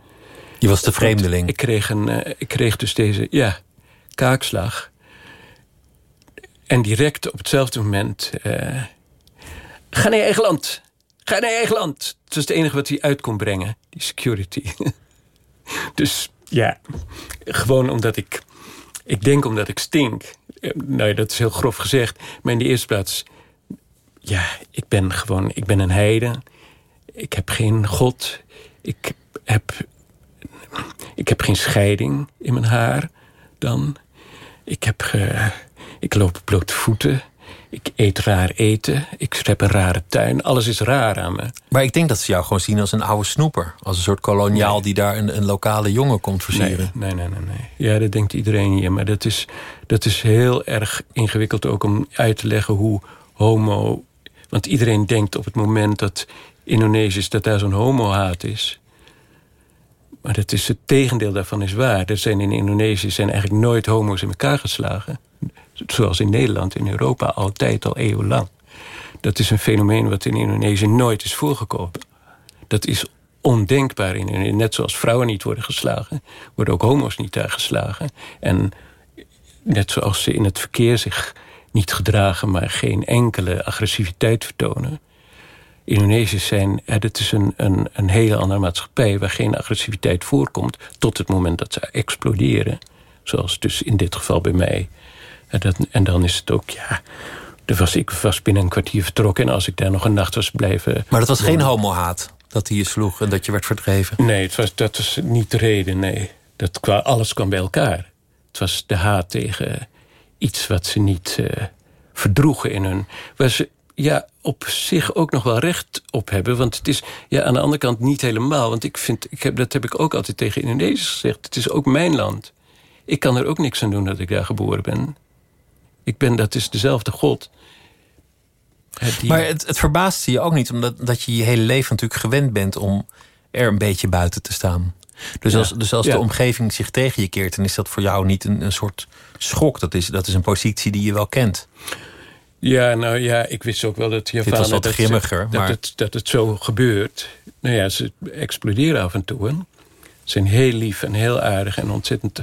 Je was de vreemdeling. Ik kreeg, een, uh, ik kreeg dus deze... Ja, kaakslag. En direct op hetzelfde moment... Uh, ga naar je eigen land. Ga naar je eigen land. Het was het enige wat hij uit kon brengen. Die security. dus ja, gewoon omdat ik... Ik denk omdat ik stink. Eh, nou ja, dat is heel grof gezegd. Maar in de eerste plaats... Ja, ik ben gewoon... Ik ben een heide. Ik heb geen god. Ik heb... Ik heb geen scheiding in mijn haar dan. Ik, heb ge, ik loop op blote voeten. Ik eet raar eten. Ik heb een rare tuin. Alles is raar aan me. Maar ik denk dat ze jou gewoon zien als een oude snoeper. Als een soort koloniaal die daar een, een lokale jongen komt versieren. Nee, nee, nee, nee, Ja, dat denkt iedereen hier. Maar dat is, dat is heel erg ingewikkeld ook om uit te leggen hoe homo... Want iedereen denkt op het moment dat Indonesisch... dat daar zo'n homo-haat is... Maar dat is het tegendeel daarvan is waar. Er zijn in Indonesië zijn eigenlijk nooit homo's in elkaar geslagen. Zoals in Nederland, in Europa, altijd al eeuwenlang. Dat is een fenomeen wat in Indonesië nooit is voorgekomen. Dat is ondenkbaar in. Net zoals vrouwen niet worden geslagen, worden ook homo's niet daar geslagen. En net zoals ze in het verkeer zich niet gedragen, maar geen enkele agressiviteit vertonen. Indonesiërs zijn, het is een, een, een hele andere maatschappij waar geen agressiviteit voorkomt tot het moment dat ze exploderen. Zoals dus in dit geval bij mij. En, dat, en dan is het ook, ja, er was, ik was binnen een kwartier vertrokken en als ik daar nog een nacht was blijven. Maar dat was geen homohaat dat hij je sloeg en dat je werd verdreven? Nee, het was, dat was niet de reden, nee. Dat, alles kwam bij elkaar. Het was de haat tegen iets wat ze niet uh, verdroegen in hun... Ze ja, op zich ook nog wel recht op hebben. Want het is ja, aan de andere kant niet helemaal. Want ik vind, ik heb, dat heb ik ook altijd tegen Indonesiërs gezegd. Het is ook mijn land. Ik kan er ook niks aan doen dat ik daar geboren ben. Ik ben, dat is dezelfde God. Maar het, het verbaast je ook niet, omdat dat je je hele leven natuurlijk gewend bent om er een beetje buiten te staan. Dus als, dus als de omgeving zich tegen je keert, dan is dat voor jou niet een, een soort schok. Dat is, dat is een positie die je wel kent. Ja, nou ja, ik wist ook wel dat je vader... wat dat, grimmiger, dat, het, dat het zo gebeurt. Nou ja, ze exploderen af en toe. Hè. Ze zijn heel lief en heel aardig en ontzettend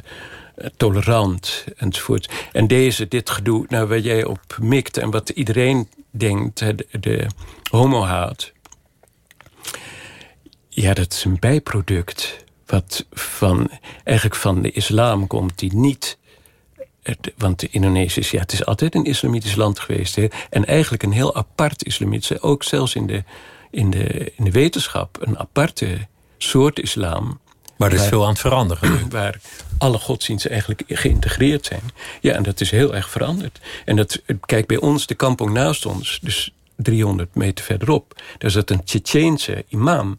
eh, tolerant enzovoort. En deze, dit gedoe, nou, waar jij op mikt... en wat iedereen denkt, de, de homohaat... ja, dat is een bijproduct... wat van, eigenlijk van de islam komt... die niet want Indonesië is, ja, het is altijd een islamitisch land geweest. Hè, en eigenlijk een heel apart islamitisch. Ook zelfs in de, in, de, in de wetenschap een aparte soort islam. Maar er is veel aan het veranderen. Waar alle godsdiensten eigenlijk geïntegreerd zijn. Ja, en dat is heel erg veranderd. En dat, kijk, bij ons, de kampong naast ons... dus 300 meter verderop... daar zat een Tsjetsjeense imam.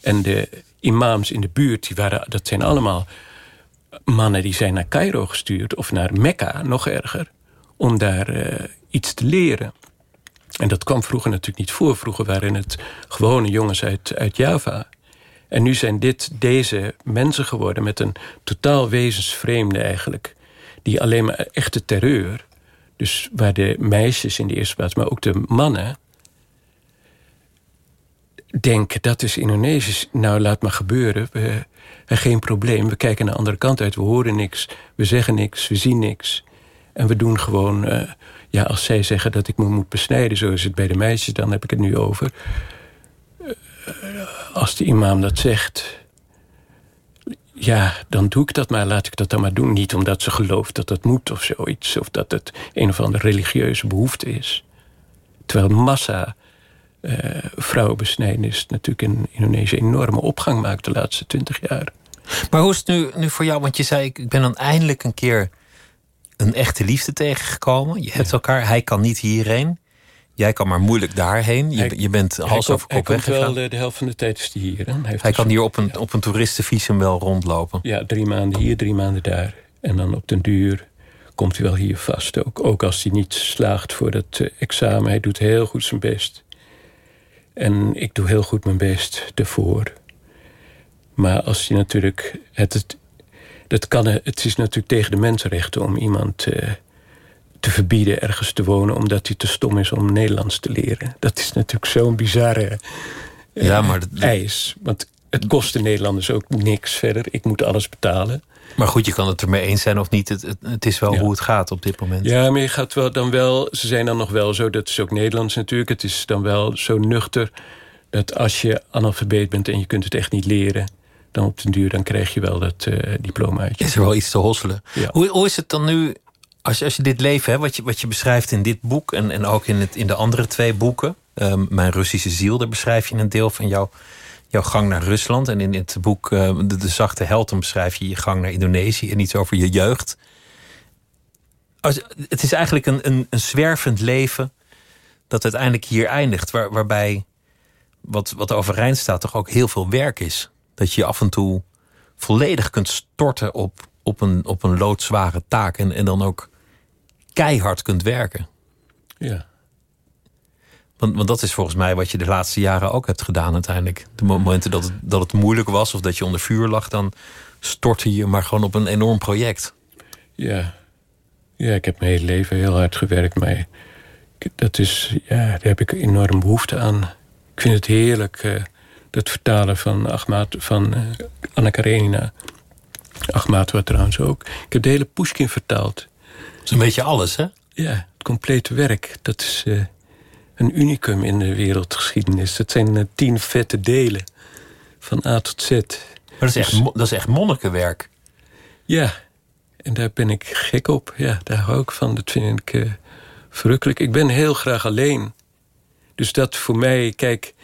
En de imams in de buurt, die waren, dat zijn allemaal mannen die zijn naar Cairo gestuurd... of naar Mekka, nog erger, om daar uh, iets te leren. En dat kwam vroeger natuurlijk niet voor. Vroeger waren het gewone jongens uit, uit Java. En nu zijn dit deze mensen geworden met een totaal wezensvreemde eigenlijk. Die alleen maar echte terreur... dus waar de meisjes in de eerste plaats, maar ook de mannen denken dat is Indonesisch. Nou, laat maar gebeuren. We, geen probleem. We kijken naar de andere kant uit. We horen niks. We zeggen niks. We zien niks. En we doen gewoon... Uh, ja, als zij zeggen dat ik me moet besnijden... zo is het bij de meisjes, dan heb ik het nu over. Uh, als de imam dat zegt... Ja, dan doe ik dat maar. Laat ik dat dan maar doen. Niet omdat ze gelooft dat dat moet of zoiets. Of dat het een of andere religieuze behoefte is. Terwijl massa uh, vrouwenbesnijdenis natuurlijk in Indonesië enorme opgang maakt de laatste twintig jaar. Maar hoe is het nu, nu voor jou? Want je zei, ik ben dan eindelijk een keer een echte liefde tegengekomen. Je hebt elkaar, hij kan niet hierheen. Jij kan maar moeilijk daarheen. Je, je bent hals over kop weggegaan. wel de, de, helft van de tijd is hij hier. Hij, hij kan hier op een, op een toeristenvisum wel rondlopen. Ja, drie maanden hier, drie maanden daar. En dan op den duur komt hij wel hier vast. Ook, ook als hij niet slaagt voor het eh, examen. Hij doet heel goed zijn best. En ik doe heel goed mijn best ervoor. Maar als je natuurlijk... Het, het, dat kan, het is natuurlijk tegen de mensenrechten om iemand uh, te verbieden ergens te wonen... omdat hij te stom is om Nederlands te leren. Dat is natuurlijk zo'n bizarre uh, ja, maar dat, eis. Want het kost de Nederlanders ook niks verder. Ik moet alles betalen. Maar goed, je kan het ermee eens zijn of niet. Het, het, is wel hoe het gaat op dit moment. Ja, maar je gaat wel dan wel... Ze zijn dan nog wel zo, dat is ook Nederlands natuurlijk. Het is dan wel zo nuchter dat als je analfabeet bent... en je kunt het echt niet leren... dan op den duur dan krijg je wel dat uh, diploma uit Is er wel iets te hosselen. Hoe, hoe is het dan nu, als je, als je dit leven... Hè, wat, je, wat je beschrijft in dit boek en, en ook in, het, in de andere twee boeken... Um, Mijn Russische ziel, daar beschrijf je een deel van jouw jouw gang naar Rusland. En in het boek de, de, Zachte Held beschrijf je je gang naar Indonesië en iets over je jeugd. Als, het is eigenlijk een, een, een, zwervend leven dat uiteindelijk hier eindigt. Waar, waarbij wat, wat overeind staat toch ook heel veel werk is. Dat je je af en toe volledig kunt storten op, op, een, op een loodzware taak. En, en dan ook keihard kunt werken. Ja. Want, want dat is volgens mij wat je de laatste jaren ook hebt gedaan uiteindelijk. De momenten dat het, dat het moeilijk was of dat je onder vuur lag, dan stortte je maar gewoon op een enorm project. Ja, ja ik heb mijn hele leven heel hard gewerkt. Maar dat is, ja, daar heb ik enorm behoefte aan. Ik vind het heerlijk uh, Dat vertalen van, Achmat, van uh, Anna Karenina. Achmatova trouwens ook. Ik heb de hele Pushkin vertaald. Dat is een beetje alles, hè? Ja, het complete werk. Dat is uh, een unicum in de wereldgeschiedenis. Dat zijn uh, tien vette delen. Van A tot Z. Maar dat is echt, dus- dat is echt monnikenwerk. Ja, en daar ben ik gek op. Ja, daar hou ik van. Dat vind ik uh, verrukkelijk. Ik ben heel graag alleen. Dus dat voor mij, kijk...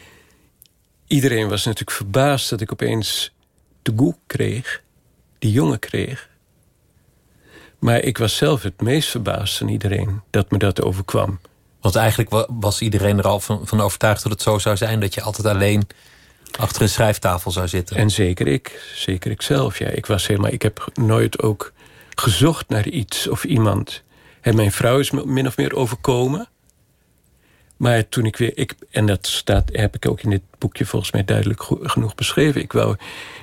Iedereen was natuurlijk verbaasd dat ik opeens de goek kreeg. Die jongen kreeg. Maar ik was zelf het meest verbaasd van iedereen dat me dat overkwam. Want eigenlijk was iedereen er al van, van overtuigd dat het zo zou zijn... dat je altijd alleen achter een schrijftafel zou zitten. En zeker ik. Zeker ik zelf. Ja, ik was helemaal... Ik heb nooit ook gezocht naar iets of iemand. En mijn vrouw is min of meer overkomen. Maar toen ik weer... Ik, en dat staat, heb ik ook in dit boekje volgens mij duidelijk genoeg beschreven. Ik wou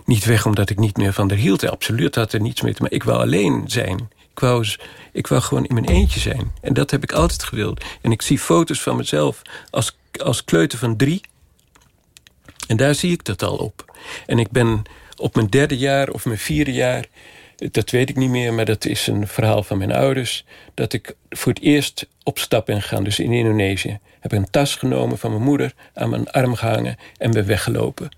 niet weg omdat ik niet meer van haar hield. Absoluut had er niets mee te maken. Ik wou alleen zijn. Ik wou, ik wou gewoon in mijn eentje zijn. En dat heb ik altijd gewild. En ik zie foto's van mezelf als, als kleuter van drie. En daar zie ik dat al op. En ik ben op mijn derde jaar of mijn vierde jaar... dat weet ik niet meer, maar dat is een verhaal van mijn ouders... dat ik voor het eerst op stap ben gegaan, dus in Indonesië. Heb een tas genomen van mijn moeder, aan mijn arm gehangen... en ben weggelopen.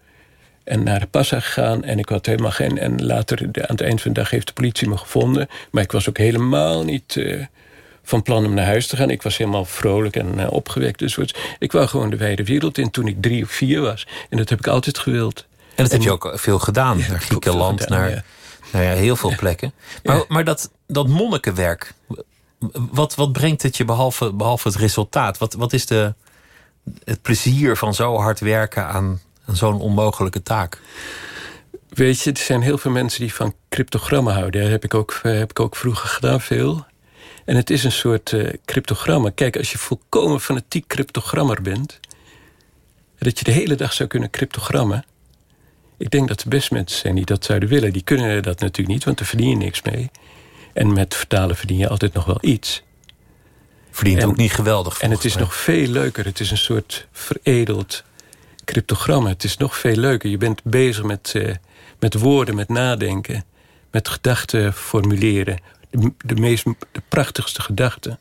En naar de Passa gegaan en ik had helemaal geen... en later, aan het eind van de dag, heeft de politie me gevonden. Maar ik was ook helemaal niet... Uh, van plan om naar huis te gaan. Ik was helemaal vrolijk en uh, opgewekt. Dus ik wou gewoon de wijde wereld in toen ik drie of vier was. En dat heb ik altijd gewild. En dat heb je ook veel gedaan. Ja, naar Griekenland, gedaan, naar ja. Nou ja, heel veel plekken. Maar, maar dat, dat monnikenwerk... Wat, wat brengt het je behalve, behalve het resultaat? Wat, wat is de, het plezier van zo hard werken aan, aan zo'n onmogelijke taak? Weet je, er zijn heel veel mensen die van cryptogrammen houden. Dat heb ik ook, heb ik ook vroeger gedaan, veel. En het is een soort uh, cryptogramma. Kijk, als je volkomen fanatiek cryptogrammer bent... dat je de hele dag zou kunnen cryptogrammen... ik denk dat er best mensen zijn die dat zouden willen. Die kunnen dat natuurlijk niet, want daar verdien je niks mee. En met vertalen verdien je altijd nog wel iets. Verdient en, ook niet geweldig. En het is nog veel leuker. Het is een soort veredeld cryptogramma. Het is nog veel leuker. Je bent bezig met, uh, met woorden, met nadenken... met gedachten formuleren de, meest, de prachtigste gedachten.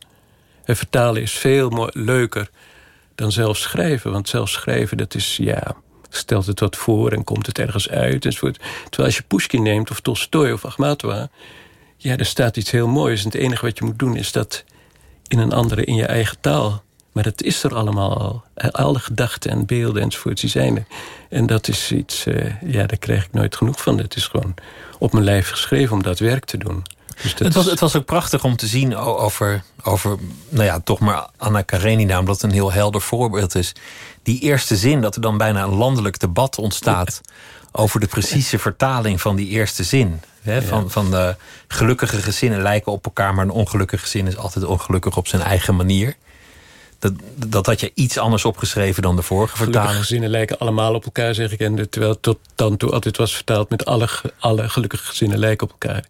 En vertalen is veel leuker dan zelf schrijven. Want zelf schrijven, dat is, ja, stelt het wat voor en komt het ergens uit. Terwijl als je Pushkin neemt, of Tolstoy of Akhmatova... ja, er staat iets heel moois. En het enige wat je moet doen is dat in een andere, in je eigen taal... Maar dat is er allemaal al. Alle gedachten en beelden enzovoort, die zijn er. En dat is iets, uh, ja, daar krijg ik nooit genoeg van. Het is gewoon op mijn lijf geschreven om dat werk te doen. Dus het, was, het was ook prachtig om te zien over, over nou ja, toch maar Anna Karenina, omdat het een heel helder voorbeeld is. Die eerste zin, dat er dan bijna een landelijk debat ontstaat over de precieze vertaling van die eerste zin. van, van de gelukkige gezinnen lijken op elkaar, maar een ongelukkig gezin is altijd ongelukkig op zijn eigen manier. Dat, dat had je iets anders opgeschreven dan de vorige vertaling. Gelukkige gezinnen lijken allemaal op elkaar, zeg ik. En terwijl tot dan toe altijd was vertaald met alle, alle gelukkige gezinnen lijken op elkaar.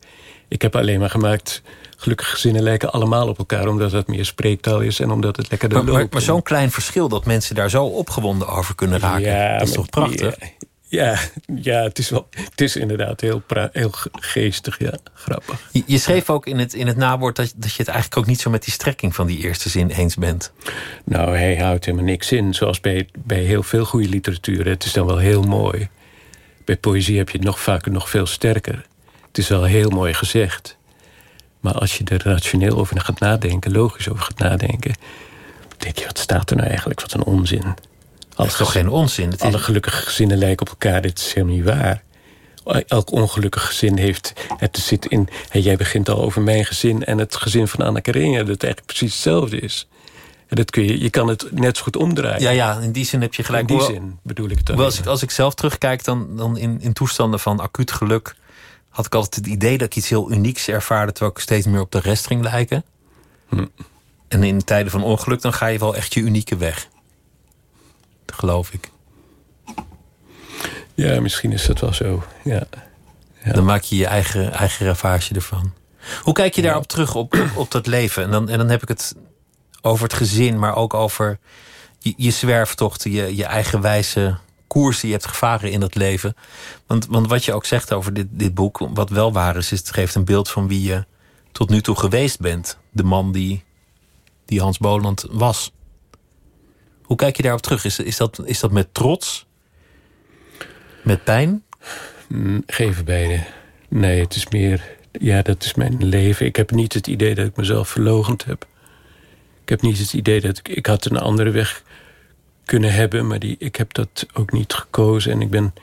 Ik heb alleen maar gemaakt... Gelukkige gezinnen lijken allemaal op elkaar... omdat het meer spreektaal is en omdat het lekker maar, loopt. Maar, zo'n klein verschil dat mensen daar zo opgewonden over kunnen raken... Ja, dat is toch prachtig? Ja, ja, het, is wel, het is inderdaad heel, heel geestig, ja, grappig. Je, je, schreef ook in het, in het nawoord dat, dat je het eigenlijk ook niet zo met die strekking van die eerste zin eens bent. Nou, hij houdt helemaal niks in, zoals bij, bij heel veel goede literatuur. Het is dan wel heel mooi. Bij poëzie heb je het nog vaker nog veel sterker. Het is wel heel mooi gezegd. Maar als je er rationeel over gaat nadenken, logisch over gaat nadenken... denk je, wat staat er nou eigenlijk? Wat een onzin. Dat is toch geen onzin? Het alle gelukkige gezinnen lijken op elkaar, dit is helemaal niet waar. Elk ongelukkig gezin heeft... Het zit in, jij begint al over mijn gezin en het gezin van Anna Karenina... dat het eigenlijk precies hetzelfde is. En dat kun je, je kan het net zo goed omdraaien. Ja, ja, in die zin heb je gelijk. In die zin bedoel ik het dan. Als ik, als ik zelf terugkijk, dan, dan in, in toestanden van acuut geluk had ik altijd het idee dat ik iets heel unieks ervaarde... terwijl ik steeds meer op de rest ging lijken. Hm. En in tijden van ongeluk, dan ga je wel echt je unieke weg. Geloof ik. Ja, misschien is dat wel zo. Ja. ja. Dan maak je je eigen, eigen ravage ervan. Hoe kijk je daarop terug, op, op, dat leven? En dan, en dan heb ik het over het gezin, maar ook over je, je zwerftochten... Je, je eigenwijze koers die je hebt gevaren in dat leven. Want, want wat je ook zegt over dit, dit boek, wat wel waar is, is het geeft een beeld van wie je tot nu toe geweest bent. De man die, die Hans Boland was. Hoe kijk je daarop terug? Is, is, dat, is dat met trots? Met pijn? Mm, Geven beide. Nee, het is meer... Ja, dat is mijn leven. Ik heb niet het idee dat ik mezelf verlogend heb. Ik heb niet het idee dat ik... Ik had een andere weg kunnen hebben, maar die, ik heb dat ook niet gekozen. En ik ben...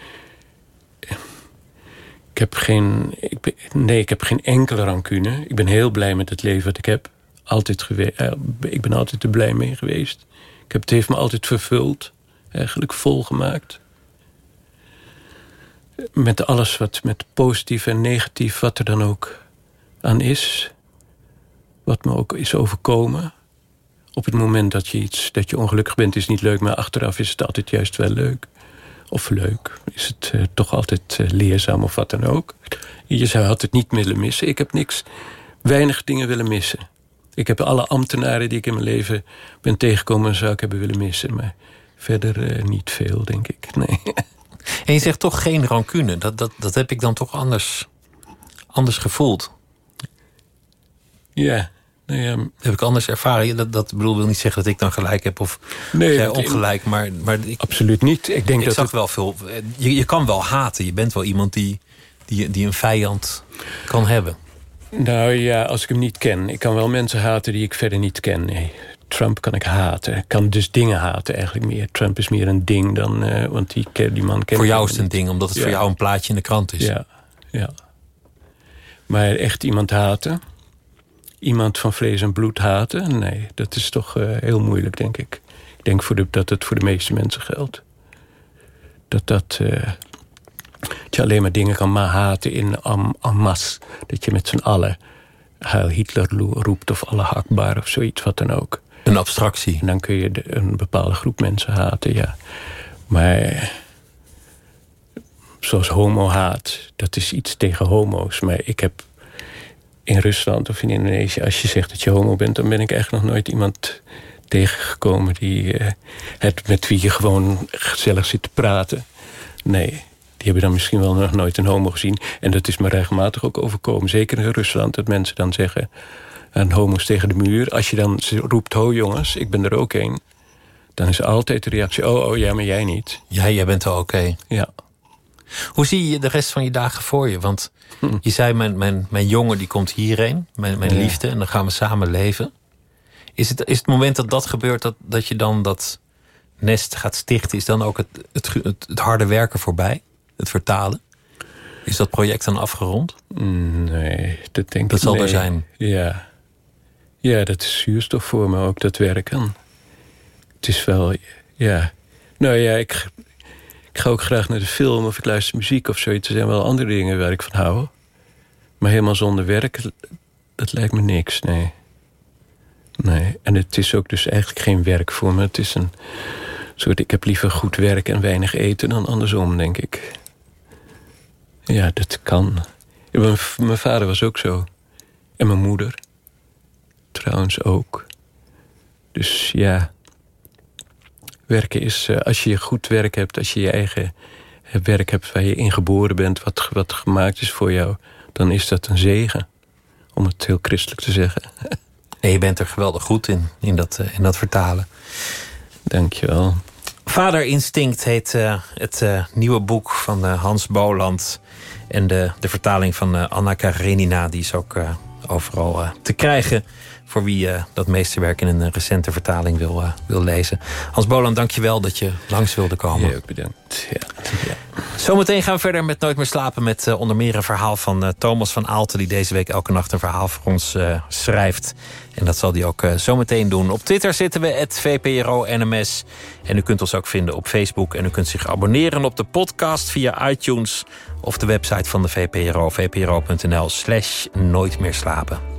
Ik heb geen... Ik ben, nee, ik heb geen enkele rancune. Ik ben heel blij met het leven wat ik heb. Altijd geweest. Ik ben altijd er blij mee geweest. Ik heb, het heeft me altijd vervuld. Eigenlijk volgemaakt met alles wat met positief en negatief, wat er dan ook aan is. Wat me ook is overkomen. Op het moment dat je iets, dat je ongelukkig bent, is niet leuk, maar achteraf is het altijd juist wel leuk. Of leuk. Is het uh, toch altijd uh, leerzaam of wat dan ook. Je zou het niet willen missen. Ik heb niks, weinig dingen willen missen. Ik heb alle ambtenaren die ik in mijn leven ben tegengekomen, zou ik hebben willen missen. Maar verder uh, niet veel, denk ik. Nee. En je zegt toch geen rancune. Dat, dat, dat heb ik dan toch anders, anders gevoeld. Ja. Nou ja. Heb ik anders ervaren. Dat, dat bedoel, wil niet zeggen dat ik dan gelijk heb of nee, jij ongelijk. Maar, maar ik, absoluut niet. Ik, denk ik dat zag het... wel veel. Je, je kan wel haten. Je bent wel iemand die, die, die een vijand kan hebben. Nou ja, als ik hem niet ken. Ik kan wel mensen haten die ik verder niet ken. Nee. Trump kan ik haten. Ik kan dus dingen haten eigenlijk meer. Trump is meer een ding dan... Uh, want die, die man ken Voor jou is het een ding, omdat het ja. voor jou een plaatje in de krant is. Ja, ja. Maar echt iemand haten... Iemand van vlees en bloed haten... Nee, dat is toch uh, heel moeilijk, denk ik. Ik denk voor de, dat het voor de meeste mensen geldt. Dat dat... Uh, dat je alleen maar dingen kan haten in en masse. Dat je met z'n allen Heil Hitler roept of alle hakbaar of zoiets, wat dan ook. Een abstractie. En dan kun je de, een bepaalde groep mensen haten, ja. Maar zoals homo-haat, dat is iets tegen homo's. Maar ik heb in Rusland of in Indonesië... als je zegt dat je homo bent... dan ben ik eigenlijk nog nooit iemand tegengekomen... Die, uh, het, met wie je gewoon gezellig zit te praten. Nee, die hebben dan misschien wel nog nooit een homo gezien. En dat is me regelmatig ook overkomen. Zeker in Rusland, dat mensen dan zeggen... een homo's tegen de muur. Als je dan roept, ho jongens, ik ben er ook een... dan is altijd de reactie, oh, oh ja, maar jij niet. Ja, jij bent wel oké. Okay. Ja. Hoe zie je de rest van je dagen voor je? Want hm. je zei, mijn, mijn, mijn jongen die komt hierheen. Mijn, mijn ja. liefde, en dan gaan we samen leven. Is het, is het moment dat dat gebeurt, dat, dat je dan dat nest gaat stichten... is dan ook het, het, het, het harde werken voorbij? Het vertalen? Is dat project dan afgerond? Nee, dat denk dat ik zal nee. er zijn. Ja. ja, dat is zuurstof voor me ook, dat werken. Het is wel, ja. Nou ja, ik, ik ga ook graag naar de film of ik luister muziek of zoiets. Er zijn wel andere dingen waar ik van hou. Maar helemaal zonder werk, dat lijkt me niks, nee. Nee, en het is ook dus eigenlijk geen werk voor me. Het is een soort, ik heb liever goed werk en weinig eten dan andersom, denk ik. Ja, dat kan. Mijn, mijn vader was ook zo. En mijn moeder. Trouwens ook. Dus ja. Werken is, als je goed werk hebt, als je je eigen werk hebt waar je in geboren bent, wat, wat gemaakt is voor jou, dan is dat een zegen. Om het heel christelijk te zeggen. En je bent er geweldig goed in, in dat, in dat vertalen. Dankjewel. Vaderinstinct heet uh, het uh, nieuwe boek van uh, Hans Boland. En de, de vertaling van Anna Karenina, die is ook overal te krijgen. Voor wie dat meesterwerk in een recente vertaling wil, wil lezen. Hans Boland, dank je wel dat je langs wilde komen. Ja, bedankt. Ja. Ja. Zometeen gaan we verder met Nooit meer slapen. Met onder meer een verhaal van Thomas van Aalten. Die deze week elke nacht een verhaal voor ons schrijft. En dat zal hij ook uh, zometeen doen. Op Twitter zitten we, het VPRO-NMS. En u kunt ons ook vinden op Facebook. En u kunt zich abonneren op de podcast via iTunes... of de website van de VPRO, vpro.nl slash nooit meer slapen.